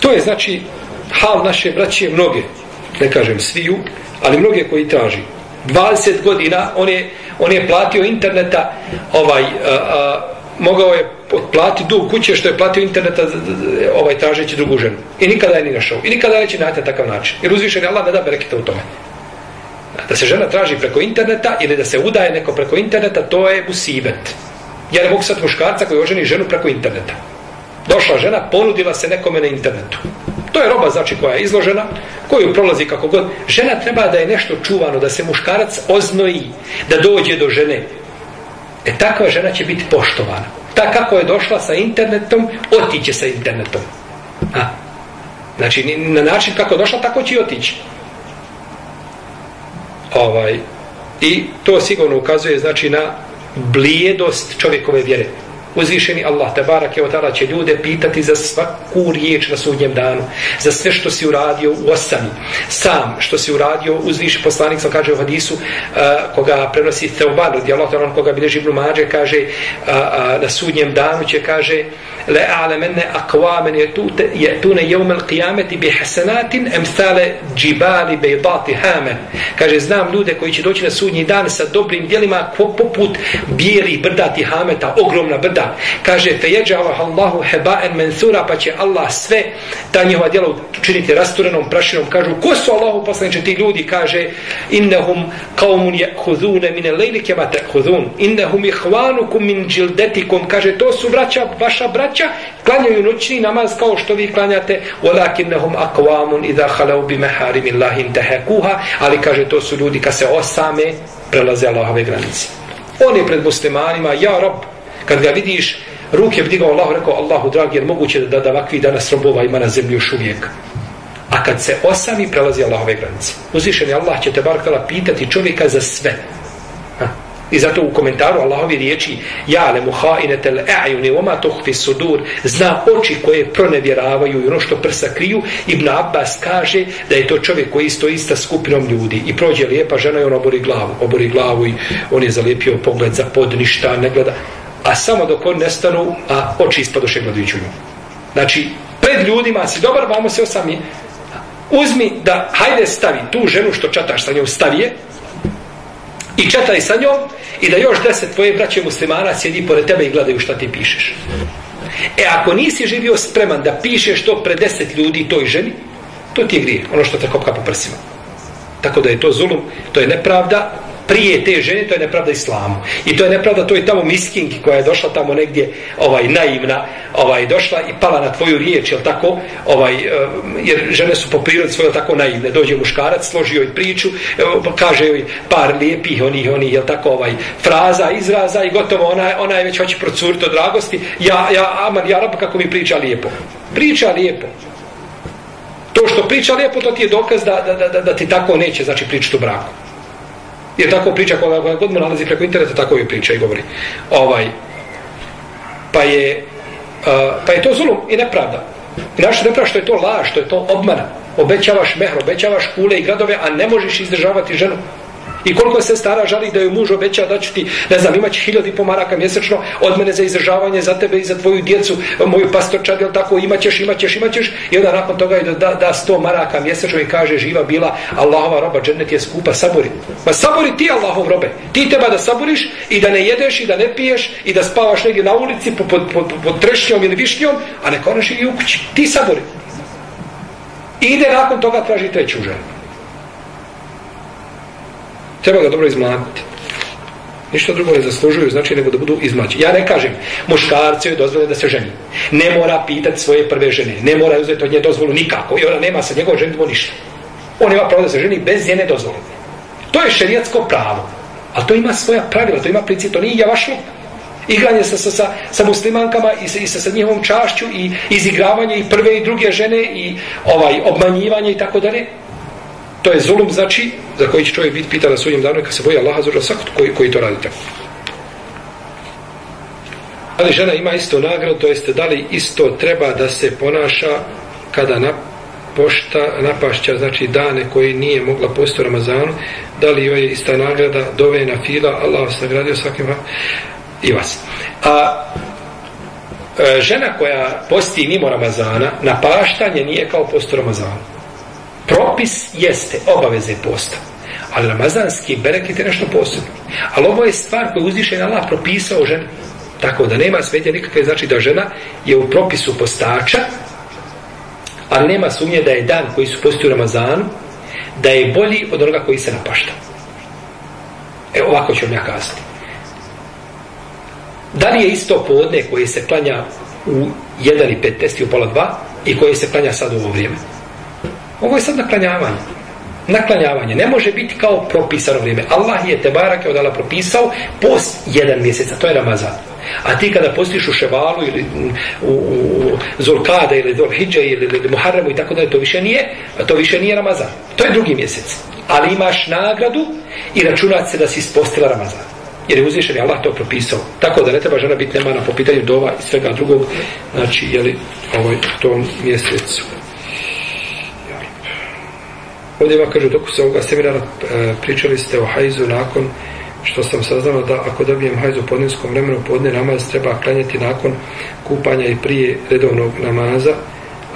Speaker 2: To je znači hal naše braće mnoge, ne kažem sviju, ali mnoge koji traži. 20 godina on je, on je platio interneta ovaj, a, a, mogao je plati dug kuće što je platio interneta ovaj tražeći drugu ženu. I nikada je ni našao. I nikada neće naći na takav način. Jer uzvišen je Allah ne da berekita u tome. Da se žena traži preko interneta ili da se udaje neko preko interneta, to je musibet. Ja ne mogu sad muškarca koji oženi ženu preko interneta. Došla žena, ponudila se nekome na internetu. To je roba znači koja je izložena, koju prolazi kako god. Žena treba da je nešto čuvano, da se muškarac oznoji, da dođe do žene, E takva žena će biti poštovana. Ta kako je došla sa internetom, otiće sa internetom. A? Znači, na način kako je došla, tako će i otići. Ovaj, I to sigurno ukazuje znači na blijedost čovjekove vjere uzvišeni Allah, te barak je otala, će ljude pitati za svaku riječ na sudnjem danu, za sve što si uradio u osami, sam što si uradio, uzviši poslanik, sam kaže u hadisu, uh, koga prenosi Teoban, radi Allah, on koga bilježi Ibn Mađe, kaže, uh, uh, na sudnjem danu će, kaže, le a'lemenne akvamen je tune jeumel qijameti bi hasenatin emthale džibali bejbati hamen. Kaže, znam ljude koji će doći na sudnji dan sa dobrim dijelima poput bijelih brdati hameta, ogromna brda, kaže fe jeđava Allahu heba'en mensura pa će Allah sve ta njihova djela učiniti rasturenom prašinom. Kažu ko su Allahu poslaniče? Ti ljudi kaže innehum kaumun je huzune mine lejli kema te huzun innehum ihvanukum min džildetikum kaže to su braća vaša braća klanjaju noćni namaz kao što vi klanjate. Walakinnehum akvamun idha halau bi meharim illahim tehekuha ali kaže to su ljudi kad se osame prelaze Allahove granice. On je pred muslimanima ja rob kad ga vidiš, ruke bi digao Allahu, rekao Allahu dragi, jer moguće da, da ovakvi danas robova ima na zemlji još uvijek. A kad se osami, prelazi Allahove granice. Uzvišeni Allah će te bar pitati čovjeka za sve. Ha. I zato u komentaru Allahovi riječi Ja le muhainetel e'ajuni oma tuhfi sudur Zna oči koje pronevjeravaju i ono što prsa kriju Ibn Abbas kaže da je to čovjek koji stoji sa skupinom ljudi I prođe lijepa žena i on obori glavu Obori glavu i on je zalijepio pogled za pod ništa ne gleda a samo dok on nestanu, a oči ispadoše gledajući u nju. Znači, pred ljudima si dobar, vamo se osami, uzmi da, hajde stavi tu ženu što čataš sa njom, stavi je, i čataj sa njom, i da još deset tvoje braće muslimana sjedi pored tebe i gledaju šta ti pišeš. E, ako nisi živio spreman da pišeš to pred deset ljudi toj ženi, to ti je grije, ono što te kopka po prsima. Tako da je to zulum, to je nepravda, prije te žene, to je nepravda islamu. I to je nepravda, to tamo miskinki koja je došla tamo negdje, ovaj, naivna, ovaj, došla i pala na tvoju riječ, jel tako, ovaj, eh, jer žene su po prirodi svoje tako naivne, dođe muškarac, složi joj priču, kaže joj par lijepih onih, onih, jel tako, ovaj, fraza, izraza i gotovo, ona, ona je već hoće procuriti od dragosti, ja, ja, aman, ja, kako mi priča lijepo. Priča lijepo. To što priča lijepo, to ti je dokaz da, da, da, da, da ti tako neće, znači, pričati u braku. Jer tako priča koja, koja god mu nalazi preko interneta, tako je priča i govori. Ovaj, pa je, uh, pa je to zulum i nepravda. I naša nepravda što je to laž, što je to obmana. Obećavaš mehr, obećavaš kule i gradove, a ne možeš izdržavati ženu. I koliko se stara žali da joj muž obeća da ću ti, ne znam, imaći hiljadi pomaraka mjesečno od mene za izdržavanje za tebe i za tvoju djecu, moju pastorčad, jel tako, imaćeš, imaćeš, imaćeš, i onda nakon toga da, da, da sto maraka mjesečno i kaže živa bila Allahova roba, džennet je skupa, sabori. Ma sabori ti Allahov robe. Ti treba da saboriš i da ne jedeš i da ne piješ i da spavaš negdje na ulici pod, pod, pod, pod trešnjom ili višnjom, a ne konaš i u kući. Ti sabori. I ide nakon toga traži treću ženu treba ga dobro izmlatiti. Ništa drugo ne zaslužuju, znači nego da budu izmlađeni. Ja ne kažem, muškarcu je dozvole da se ženi. Ne mora pitati svoje prve žene, ne mora uzeti od nje dozvolu nikako i ona nema sa njegovom ženitvom ništa. On ima pravo da se ženi bez njene dozvole. To je šerijatsko pravo. A to ima svoja pravila, to ima princip, to nije javašluk. Igranje sa, sa, sa, sa muslimankama i sa, i sa, sa njihovom čašću i izigravanje i prve i druge žene i ovaj obmanjivanje i tako dalje. To je zulum, znači, za koji će čovjek biti pitan na svojim danu, kad se boji Allaha zaođa svakot koji, koji to radi tako. Da li žena ima isto nagradu, to jeste da li isto treba da se ponaša kada na pošta, napašća, znači dane koji nije mogla posti u Ramazanu, da li joj je ista nagrada, dove na fila, Allah vas nagradio svakim i vas. A e, žena koja posti mimo Ramazana, napaštanje nije kao post u Ramazanu propis jeste obaveze posta. Ali ramazanski bereket je nešto posebno. Ali ovo je stvar koju uzviše Allah propisao ženi. Tako da nema svetja nikakve znači da žena je u propisu postača, ali nema sumnje da je dan koji su posti u Ramazanu, da je bolji od onoga koji se napašta. E ovako ću vam ja kazati. Da li je isto podne koje se klanja u 1 i u pola 2 i koje se klanja sad u ovo vrijeme? Ovo je sad naklanjavanje. Naklanjavanje. Ne može biti kao propisano vrijeme. Allah je te barake odala propisao post jedan mjesec, a to je Ramazan. A ti kada postiš u Ševalu ili u, u Zulkada ili Zulhidže ili, ili, Muharremu i tako da to više nije, to više nije Ramazan. To je drugi mjesec. Ali imaš nagradu i računat se da si ispostila Ramazan. Jer je uzvišen Allah to propisao. Tako da ne treba žena biti nemana po pitanju dova i svega drugog, znači, jeli, ovaj, tom mjesecu. Ovdje ima kažu, toku se ovoga seminara e, pričali ste o hajzu nakon što sam saznala da ako dobijem hajzu u podnijskom vremenu, podne namaz treba klanjati nakon kupanja i prije redovnog namaza.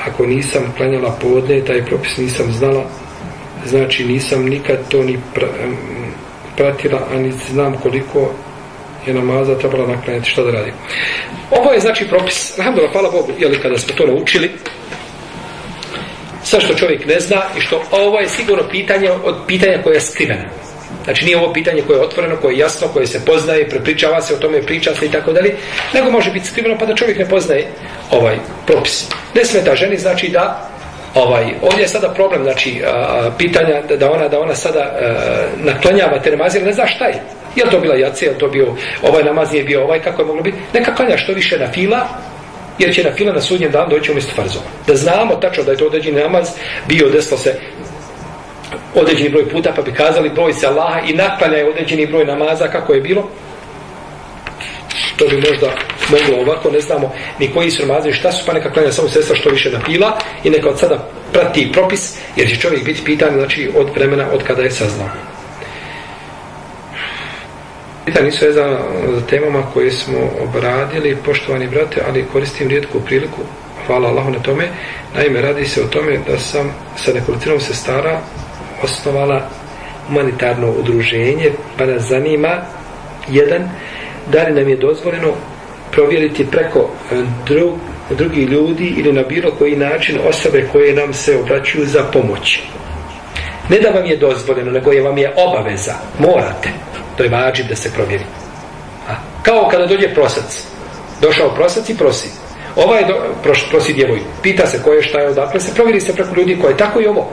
Speaker 2: Ako nisam klanjala podne, taj propis nisam znala, znači nisam nikad to ni pratila, a ni znam koliko je namaza trebala naklanjati, što da radim. Ovo je znači propis, alhamdulillah, hvala Bogu, jeli kada smo to naučili, sve što čovjek ne zna i što ovo je sigurno pitanje od pitanja koje je skriveno. Znači nije ovo pitanje koje je otvoreno, koje je jasno, koje se poznaje, prepričava se o tome, priča se i tako dalje, nego može biti skriveno pa da čovjek ne poznaje ovaj propis. Ne smeta ženi znači da ovaj ovdje je sada problem znači a, pitanja da, da ona da ona sada a, naklanjava te namaze, ne zna šta je. Je to bila jacija, je to bio ovaj namaz nije bio ovaj kako je moglo biti? Neka klanja što više na fila, jer će na fila na sudnjem dan doći umjesto farzova. Da znamo tačno da je to određeni namaz bio desilo se određeni broj puta pa bi kazali broj se Allaha i naklanja je određeni broj namaza kako je bilo to bi možda moglo ovako, ne znamo ni koji su namazi, šta su, pa neka klanja samo sestra što više napila i neka od sada prati propis, jer će čovjek biti pitan znači, od vremena od kada je saznao. Pitanje nisu vezano za temama koje smo obradili, poštovani brate, ali koristim rijetku priliku, hvala Allahu na tome. Naime, radi se o tome da sam sa nekolicinom sestara osnovala humanitarno udruženje, pa nas zanima, jedan, da li nam je dozvoljeno provjeriti preko e, drug, drugi ljudi ili na bilo koji način osobe koje nam se obraćuju za pomoć. Ne da vam je dozvoljeno, nego je vam je obaveza. Morate. To je vađib da se provjeri. A, kao kada dođe prosac. Došao prosac i prosi. Ovaj do, pros, prosi djevoj. Pita se ko je šta je odakle se. Provjeri se preko ljudi ko je tako i ovo.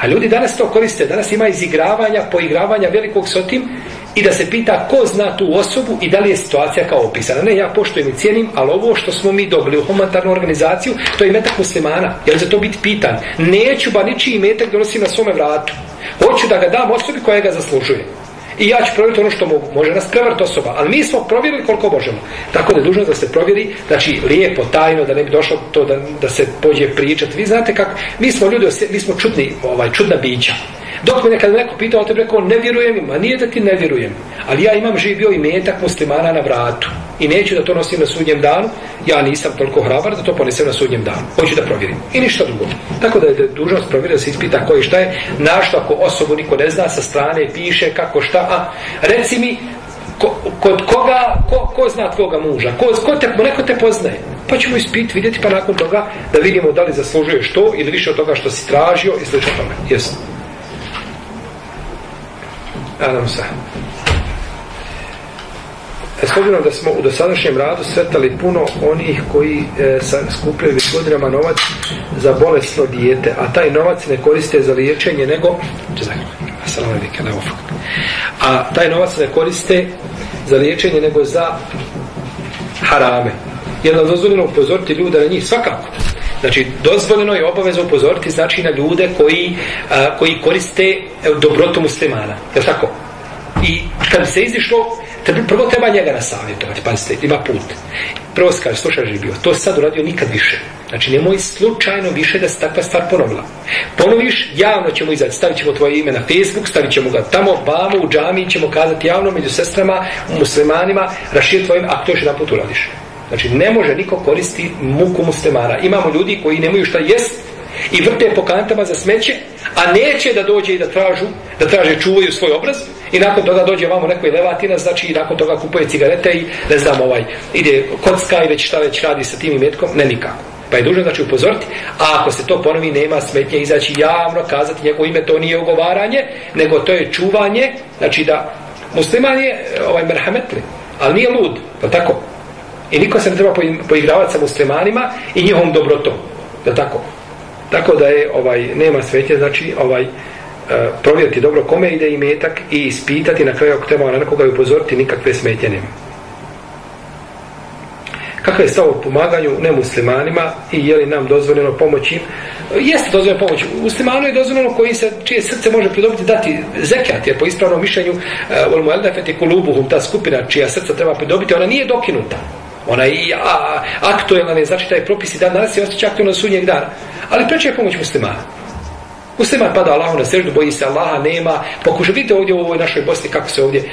Speaker 2: A ljudi danas to koriste. Danas ima izigravanja, poigravanja velikog s otim i da se pita ko zna tu osobu i da li je situacija kao opisana. Ne, ja poštujem i cijenim, ali ovo što smo mi dobili u humanitarnu organizaciju, to je metak muslimana. Jel za to biti pitan. Neću ba ničiji metak donosim na svome vratu. Hoću da ga dam osobi koja ga zaslužuje. I ja ću provjeriti ono što mogu. Može nas prevrti osoba, ali mi smo provjerili koliko možemo. Tako da je dužno da se provjeri, znači lijepo, tajno, da ne bi došlo to da, da se pođe pričati. Vi znate kako, mi smo ljudi, mi smo čudni, ovaj, čudna bića. Dok me nekad neko pitao, te rekao, ne vjerujem im, a nije da ti ne vjerujem. Ali ja imam živ bio i metak muslimana na vratu. I neću da to nosim na sudnjem danu, ja nisam toliko hrabar da to ponesem na sudnjem danu. Hoću da provjerim. I ništa drugo. Tako da je dužnost provjeriti da se ispita koji šta je. Našto ako osobu niko ne zna, sa strane piše kako šta, a reci mi, ko, kod koga, ko, ko zna tvoga muža, ko, ko te, neko te poznaje, pa ćemo ispit, vidjeti pa nakon toga da vidimo da li zaslužuješ to ili više od toga što si tražio i slično tome. Jesno. Adam se. E, s obzirom da smo u dosadašnjem radu sretali puno onih koji e, skupljaju već godinama novac za bolesno dijete, a taj novac ne koriste za liječenje, nego a taj novac ne koriste za liječenje, nego za harame. Je li dozvoljeno upozoriti ljude na njih? Svakako. Znači, dozvoljeno je obaveza upozoriti znači na ljude koji, a, koji koriste e, dobrotu muslimana. Je tako? I kad se izišlo, prvo treba njega nasavjetovati, pazite, ima put. Prvo se kaže, slušaj živio, to sad uradio nikad više. Znači, nemoj slučajno više da se takva stvar ponovila. Ponoviš, javno ćemo izaći, stavit ćemo tvoje ime na Facebook, stavit ćemo ga tamo, vamo, u džami, ćemo kazati javno među sestrama, muslimanima, rašir tvojim, a to još jedan put uradiš. Znači, ne može niko koristi muku muslimana. Imamo ljudi koji nemaju šta jest i vrte po kantama za smeće, a neće da dođe i da tražu, da traže čuvaju svoj obraz i nakon toga dođe vamo neko i levatina, znači i nakon toga kupuje cigarete i ne znam ovaj, ide kocka i već šta već radi sa tim imetkom, ne nikako. Pa je dužno znači upozoriti, a ako se to ponovi nema smetnje izaći javno, kazati njegovo ime, to nije ogovaranje, nego to je čuvanje, znači da musliman je ovaj merhametli, ali nije lud, pa tako? I niko se ne treba poigravati sa muslimanima i njihovom dobrotom. Da tako? Tako da je, ovaj, nema svetje, znači, ovaj, uh, provjeriti dobro kome ide i metak i ispitati na kraju ako treba na nekoga i upozoriti nikakve smetje nema. Kakav je stav u pomaganju nemuslimanima i je li nam dozvoljeno pomoći? Jeste dozvoljeno pomoći. Muslimanu je dozvoljeno koji se, čije srce može pridobiti dati zekat, jer po ispravnom mišljenju e, uh, ulmu eldefeti kulubuhum, ta skupina čija srca treba pridobiti, ona nije dokinuta ona i a, aktuelna je, znači taj propis i dan danas je ostaće aktuelna sunnjeg dana. Ali preče je pomoć muslimana musliman pada Allahu na sreždu boji se Allaha nema. Pokušaj, vidite ovdje u ovoj našoj Bosni kako se ovdje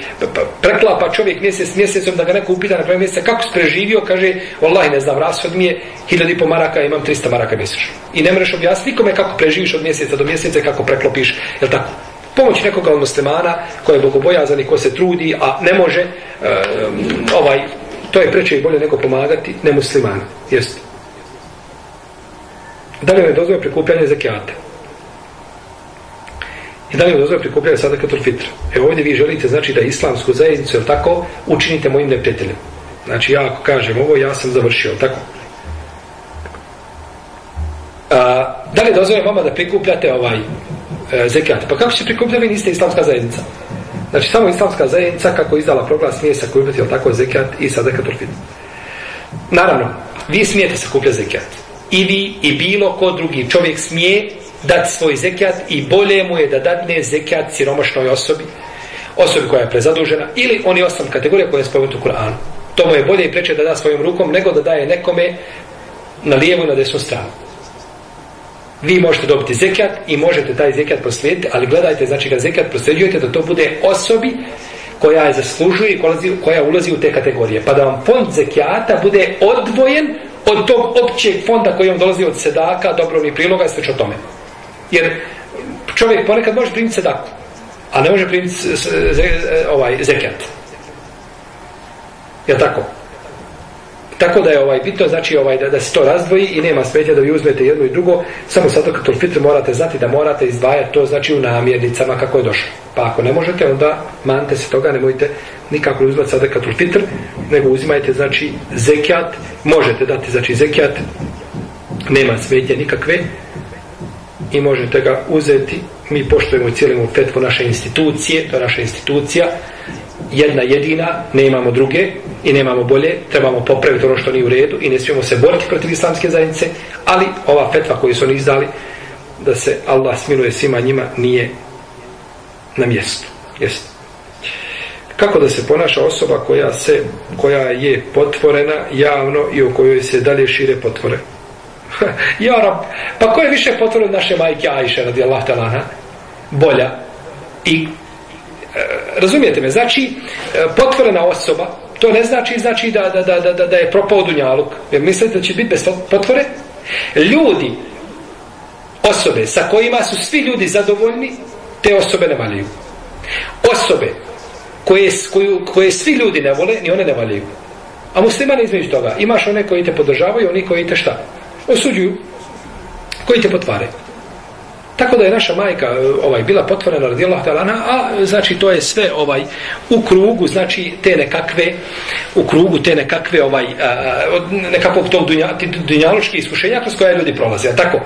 Speaker 2: preklapa čovjek mjesec mjesecom da ga neko upita na kraju mjeseca kako se preživio kaže Wallahi ne znam rashod mi je hiljadi po maraka imam 300 maraka mjesečno. I ne mreš objasniti nikome kako preživiš od mjeseca do mjeseca kako preklopiš je tako? Pomoć nekoga od muslimana koji je bogobojazan i ko se trudi a ne može e, ovaj to je preče i bolje nego pomagati nemuslimanu. Jest. Da li je dozvoje prikupljanje zakijata? I da li je dozvoje prikupljanje sadakatul fitra? Evo ovdje vi želite, znači da islamsku zajednicu, jel tako, učinite mojim neprijateljem. Znači ja ako kažem ovo, ja sam završio, tako? A, da li dozvoje vama da prikupljate ovaj e, zekijat? Pa kako će prikupljati, vi niste islamska zajednica? Znači, samo islamska zajednica, kako izdala proglas, nije se ali tako, zekijat i sadekat urfit. Naravno, vi smijete se kupiti. I vi, i bilo ko drugi čovjek smije dati svoj zekijat i bolje mu je da dadne zekijat siromašnoj osobi, osobi koja je prezadužena, ili oni osam kategorija koje je spomenuti u Kur'anu. To mu je bolje i preče da da svojom rukom, nego da daje nekome na lijevu i na desnu stranu vi možete dobiti zekat i možete taj zekat proslijediti, ali gledajte, znači kad zekat prosljeđujete, da to bude osobi koja je zaslužuje i koja ulazi u te kategorije. Pa da vam fond zekijata bude odvojen od tog općeg fonda koji vam dolazi od sedaka, dobrovnih priloga i sveč o tome. Jer čovjek ponekad može primiti sedaku, a ne može primiti ovaj, zekijat. Je tako? Tako da je ovaj bitno, znači ovaj da, da se to razdvoji i nema smetnje da vi uzmete jedno i drugo, samo sad kad fitr morate znati da morate izdvajati to znači u namjernicama kako je došlo. Pa ako ne možete, onda mante se toga, nemojte nikako uzmati sada kad fitr, nego uzimajte znači zekijat, možete dati znači zekijat, nema smetnje nikakve i možete ga uzeti. Mi poštujemo i cijelimo fetvu naše institucije, to je naša institucija, jedna jedina, ne imamo druge i nemamo bolje, trebamo popraviti ono što nije u redu i ne smijemo se boriti protiv islamske zajednice, ali ova fetva koju su oni izdali, da se Allah smiluje svima njima, nije na mjestu. Jest. Kako da se ponaša osoba koja se koja je potvorena javno i o kojoj se dalje šire potvore? ja, rab, pa ko je više potvoren naše majke Ajše radijallahu talana? Bolja. I razumijete me, znači e, potvorena osoba, to ne znači znači da, da, da, da, da je propao dunjaluk. Jer mislite da će biti bez potvore? Ljudi, osobe sa kojima su svi ljudi zadovoljni, te osobe ne valjaju. Osobe koje, koju, koje svi ljudi ne vole, ni one ne valjaju. A muslimani između toga, imaš one koji te podržavaju, oni koji te šta? Osuđuju. Koji te potvaraju. Tako da je naša majka e, ovaj bila potvorena radi Allah talana, a znači to je sve ovaj u krugu, znači te nekakve u krugu te nekakve ovaj a, od nekakvog tog dunja, dunjaločki iskušenja kroz koje ljudi prolaze, a tako?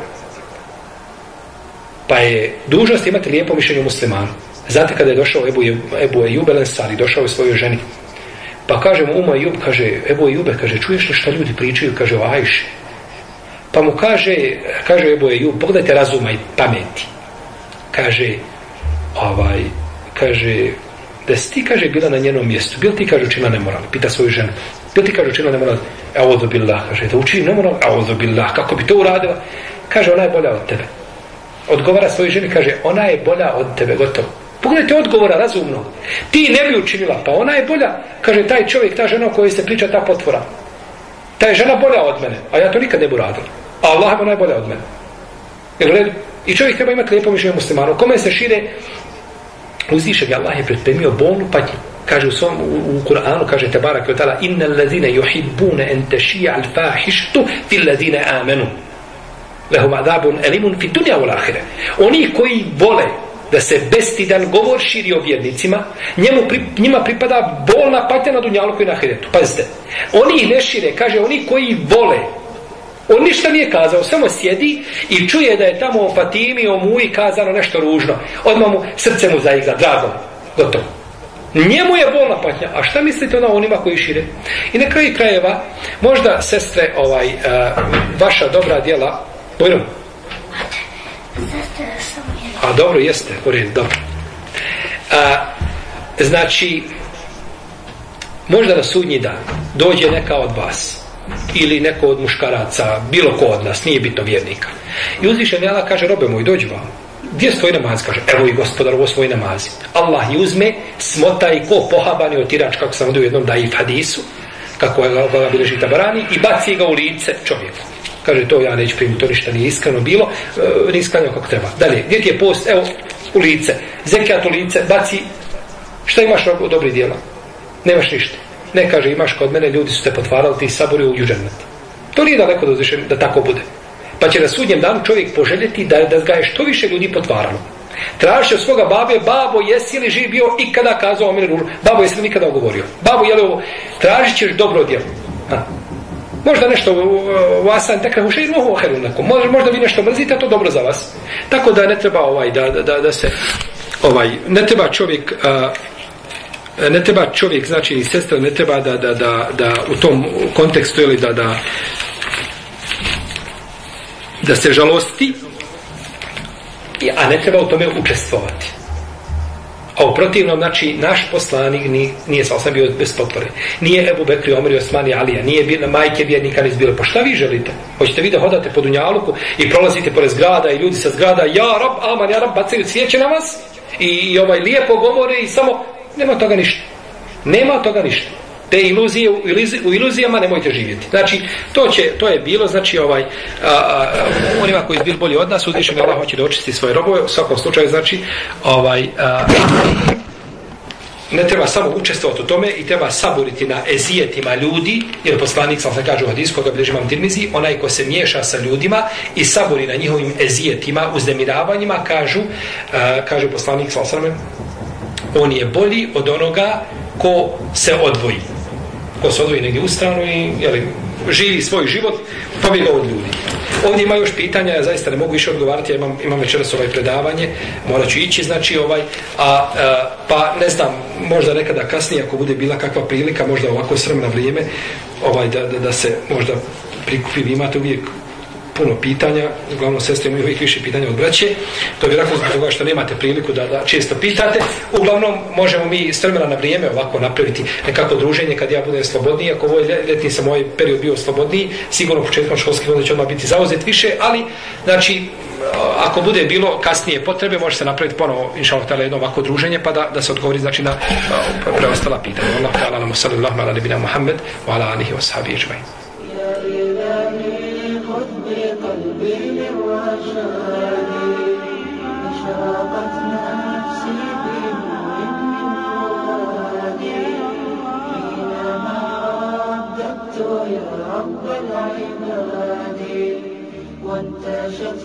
Speaker 2: Pa je dužnost imati lijepo mišljenje muslimanu. Znate kada je došao Ebu, Ebu Ejub Elensari, došao je svojoj ženi. Pa kaže mu Uma Ejub, kaže, Ebu Ejube, kaže, čuješ li šta ljudi pričaju, kaže o Ajši. Pa mu kaže, kaže Ebu Ejub, pogledajte razuma i pameti. Kaže, ovaj, kaže, da si ti, kaže, bila na njenom mjestu, bil ti, kaže, učinila nemoral, pita svoju ženu, bil ti, kaže, učinila nemoral, a ovo billah, kaže, da učinim nemoral, a ovo billah, kako bi to uradila? Kaže, ona je bolja od tebe. Odgovara svojoj ženi, kaže, ona je bolja od tebe, gotovo. Pogledajte odgovora razumno. Ti ne bi učinila, pa ona je bolja. Kaže, taj čovjek, ta žena o kojoj se priča ta potvora. Ta je žena bolja od mene, a ja to nikad ne bi radila. A Allah ima najbolje od mene. Jer, I čovjek treba imati lijepo mišljenje muslimanu. Kome se šire uzvišen je Allah je predpremio bolnu patnju. Kaže u svom, u, u Kur'anu, kaže te barak je tala, inna ladine yuhibbune en tešija al fahištu fi ladine amenu. Lehum adabun elimun fi dunja u lahire. Oni koji vole da se bestidan govor širi o vjernicima, njemu, njima pripada bolna patnja na dunjalu koji na hiretu. Pazite, oni ih ne šire, kaže, oni koji vole, on ništa nije kazao, samo sjedi i čuje da je tamo o Fatimi, o Muji kazano nešto ružno. Odmah mu, srce mu zaigra, drago, gotovo. Njemu je bolna patnja. A šta mislite na onima koji šire? I na kraju krajeva, možda, sestre, ovaj, uh, vaša dobra djela, bojno? Samo A dobro, jeste, u redu, dobro. A, znači, možda na sudnji dan dođe neka od vas ili neko od muškaraca, bilo ko od nas, nije bitno vjernika. I uzvišen Jala kaže, robe moj, dođi vam. Gdje je svoj namaz? Kaže, evo i gospodar, ovo svoj namazi. Allah i uzme, smota i ko pohabani od otirač, kako sam u jednom daif hadisu, kako je ga bileži tabarani, i baci ga u lice čovjeku. Kaže, to ja neću primiti, to ništa nije iskreno bilo, e, nije iskreno kako treba. Dalje, gdje ti je post, evo, u lice, zekijat u lice, baci, šta imaš od dobri dijela? Nemaš ništa. Ne kaže, imaš kod mene, ljudi su te potvarali, ti sabori u južernet. To nije daleko da, uzvišen, da tako bude. Pa će na sudnjem danu čovjek poželjeti da, da ga je što više ljudi potvaralo. Traži od svoga babe, babo, jesi li živ bio ikada kazao Omer mene Babo, jesi li nikada ogovorio? Babo, je li ovo? Tražit ćeš dobro djelo. Ha. Možda nešto u asan tekra u i mohu oherunakom. Možda, možda vi nešto mrzite, to dobro za vas. Tako da ne treba ovaj da, da, da se ovaj ne treba čovjek a, E, ne treba čovjek znači i sestra ne treba da, da, da, da u tom kontekstu ili da da da se žalosti a ne treba u tome učestvovati A u protivnom, znači, naš poslanik nije, nije sa osam bio bez potpore. Nije Ebu Bekri, Omer i Osman i Alija, nije bilo, majke vjernika ne izbile. Pa šta vi želite? Hoćete vi da hodate po Dunjaluku i prolazite pored zgrada i ljudi sa zgrada, ja rab, aman, ja rab, bacaju cvijeće na vas i, i ovaj lijepo govore i samo, nema toga ništa. Nema toga ništa te iluzije u iluzijama nemojte živjeti. Znači, to će to je bilo, znači ovaj a, a, onima koji su bili bolji od nas, uzvišen Allah hoće da očisti svoje robove, u svakom slučaju znači ovaj a, ne treba samo učestvovati u tome i treba saburiti na ezijetima ljudi, jer poslanik sam se kaže u hadisku koga bliži imam tirmizi, onaj ko se miješa sa ljudima i saburi na njihovim ezijetima, uznemiravanjima, kažu, uh, kaže poslanik sam sam on je bolji od onoga ko se odvoji. Ko se odvoji negdje u stranu i jeli, živi svoj život, pa pobjega od ljudi. Ovdje ima još pitanja, ja zaista ne mogu više odgovarati, ja imam, imam večeras ovaj predavanje, morat ću ići, znači ovaj, a, a, pa ne znam, možda nekada kasnije, ako bude bila kakva prilika, možda ovako srmna vrijeme, ovaj, da, da, da se možda prikupim, imate uvijek puno pitanja, uglavnom sestre imaju uvijek više pitanja od braće, to je vjerojatno zbog toga što nemate priliku da, da često pitate, uglavnom možemo mi s vremena na vrijeme ovako napraviti nekako druženje kad ja budem slobodniji, ako ovaj ljetni sam ovaj period bio slobodniji, sigurno početkom školskih onda će odmah biti zauzet više, ali znači ako bude bilo kasnije potrebe, može se napraviti ponovo, inša Allah, jedno ovako druženje, pa da, da se odgovori, znači, na preostala pitanja. Allah, ta'ala, namu sallallahu ala nebina Muhammed, wa ala alihi wa sahabi. Hashem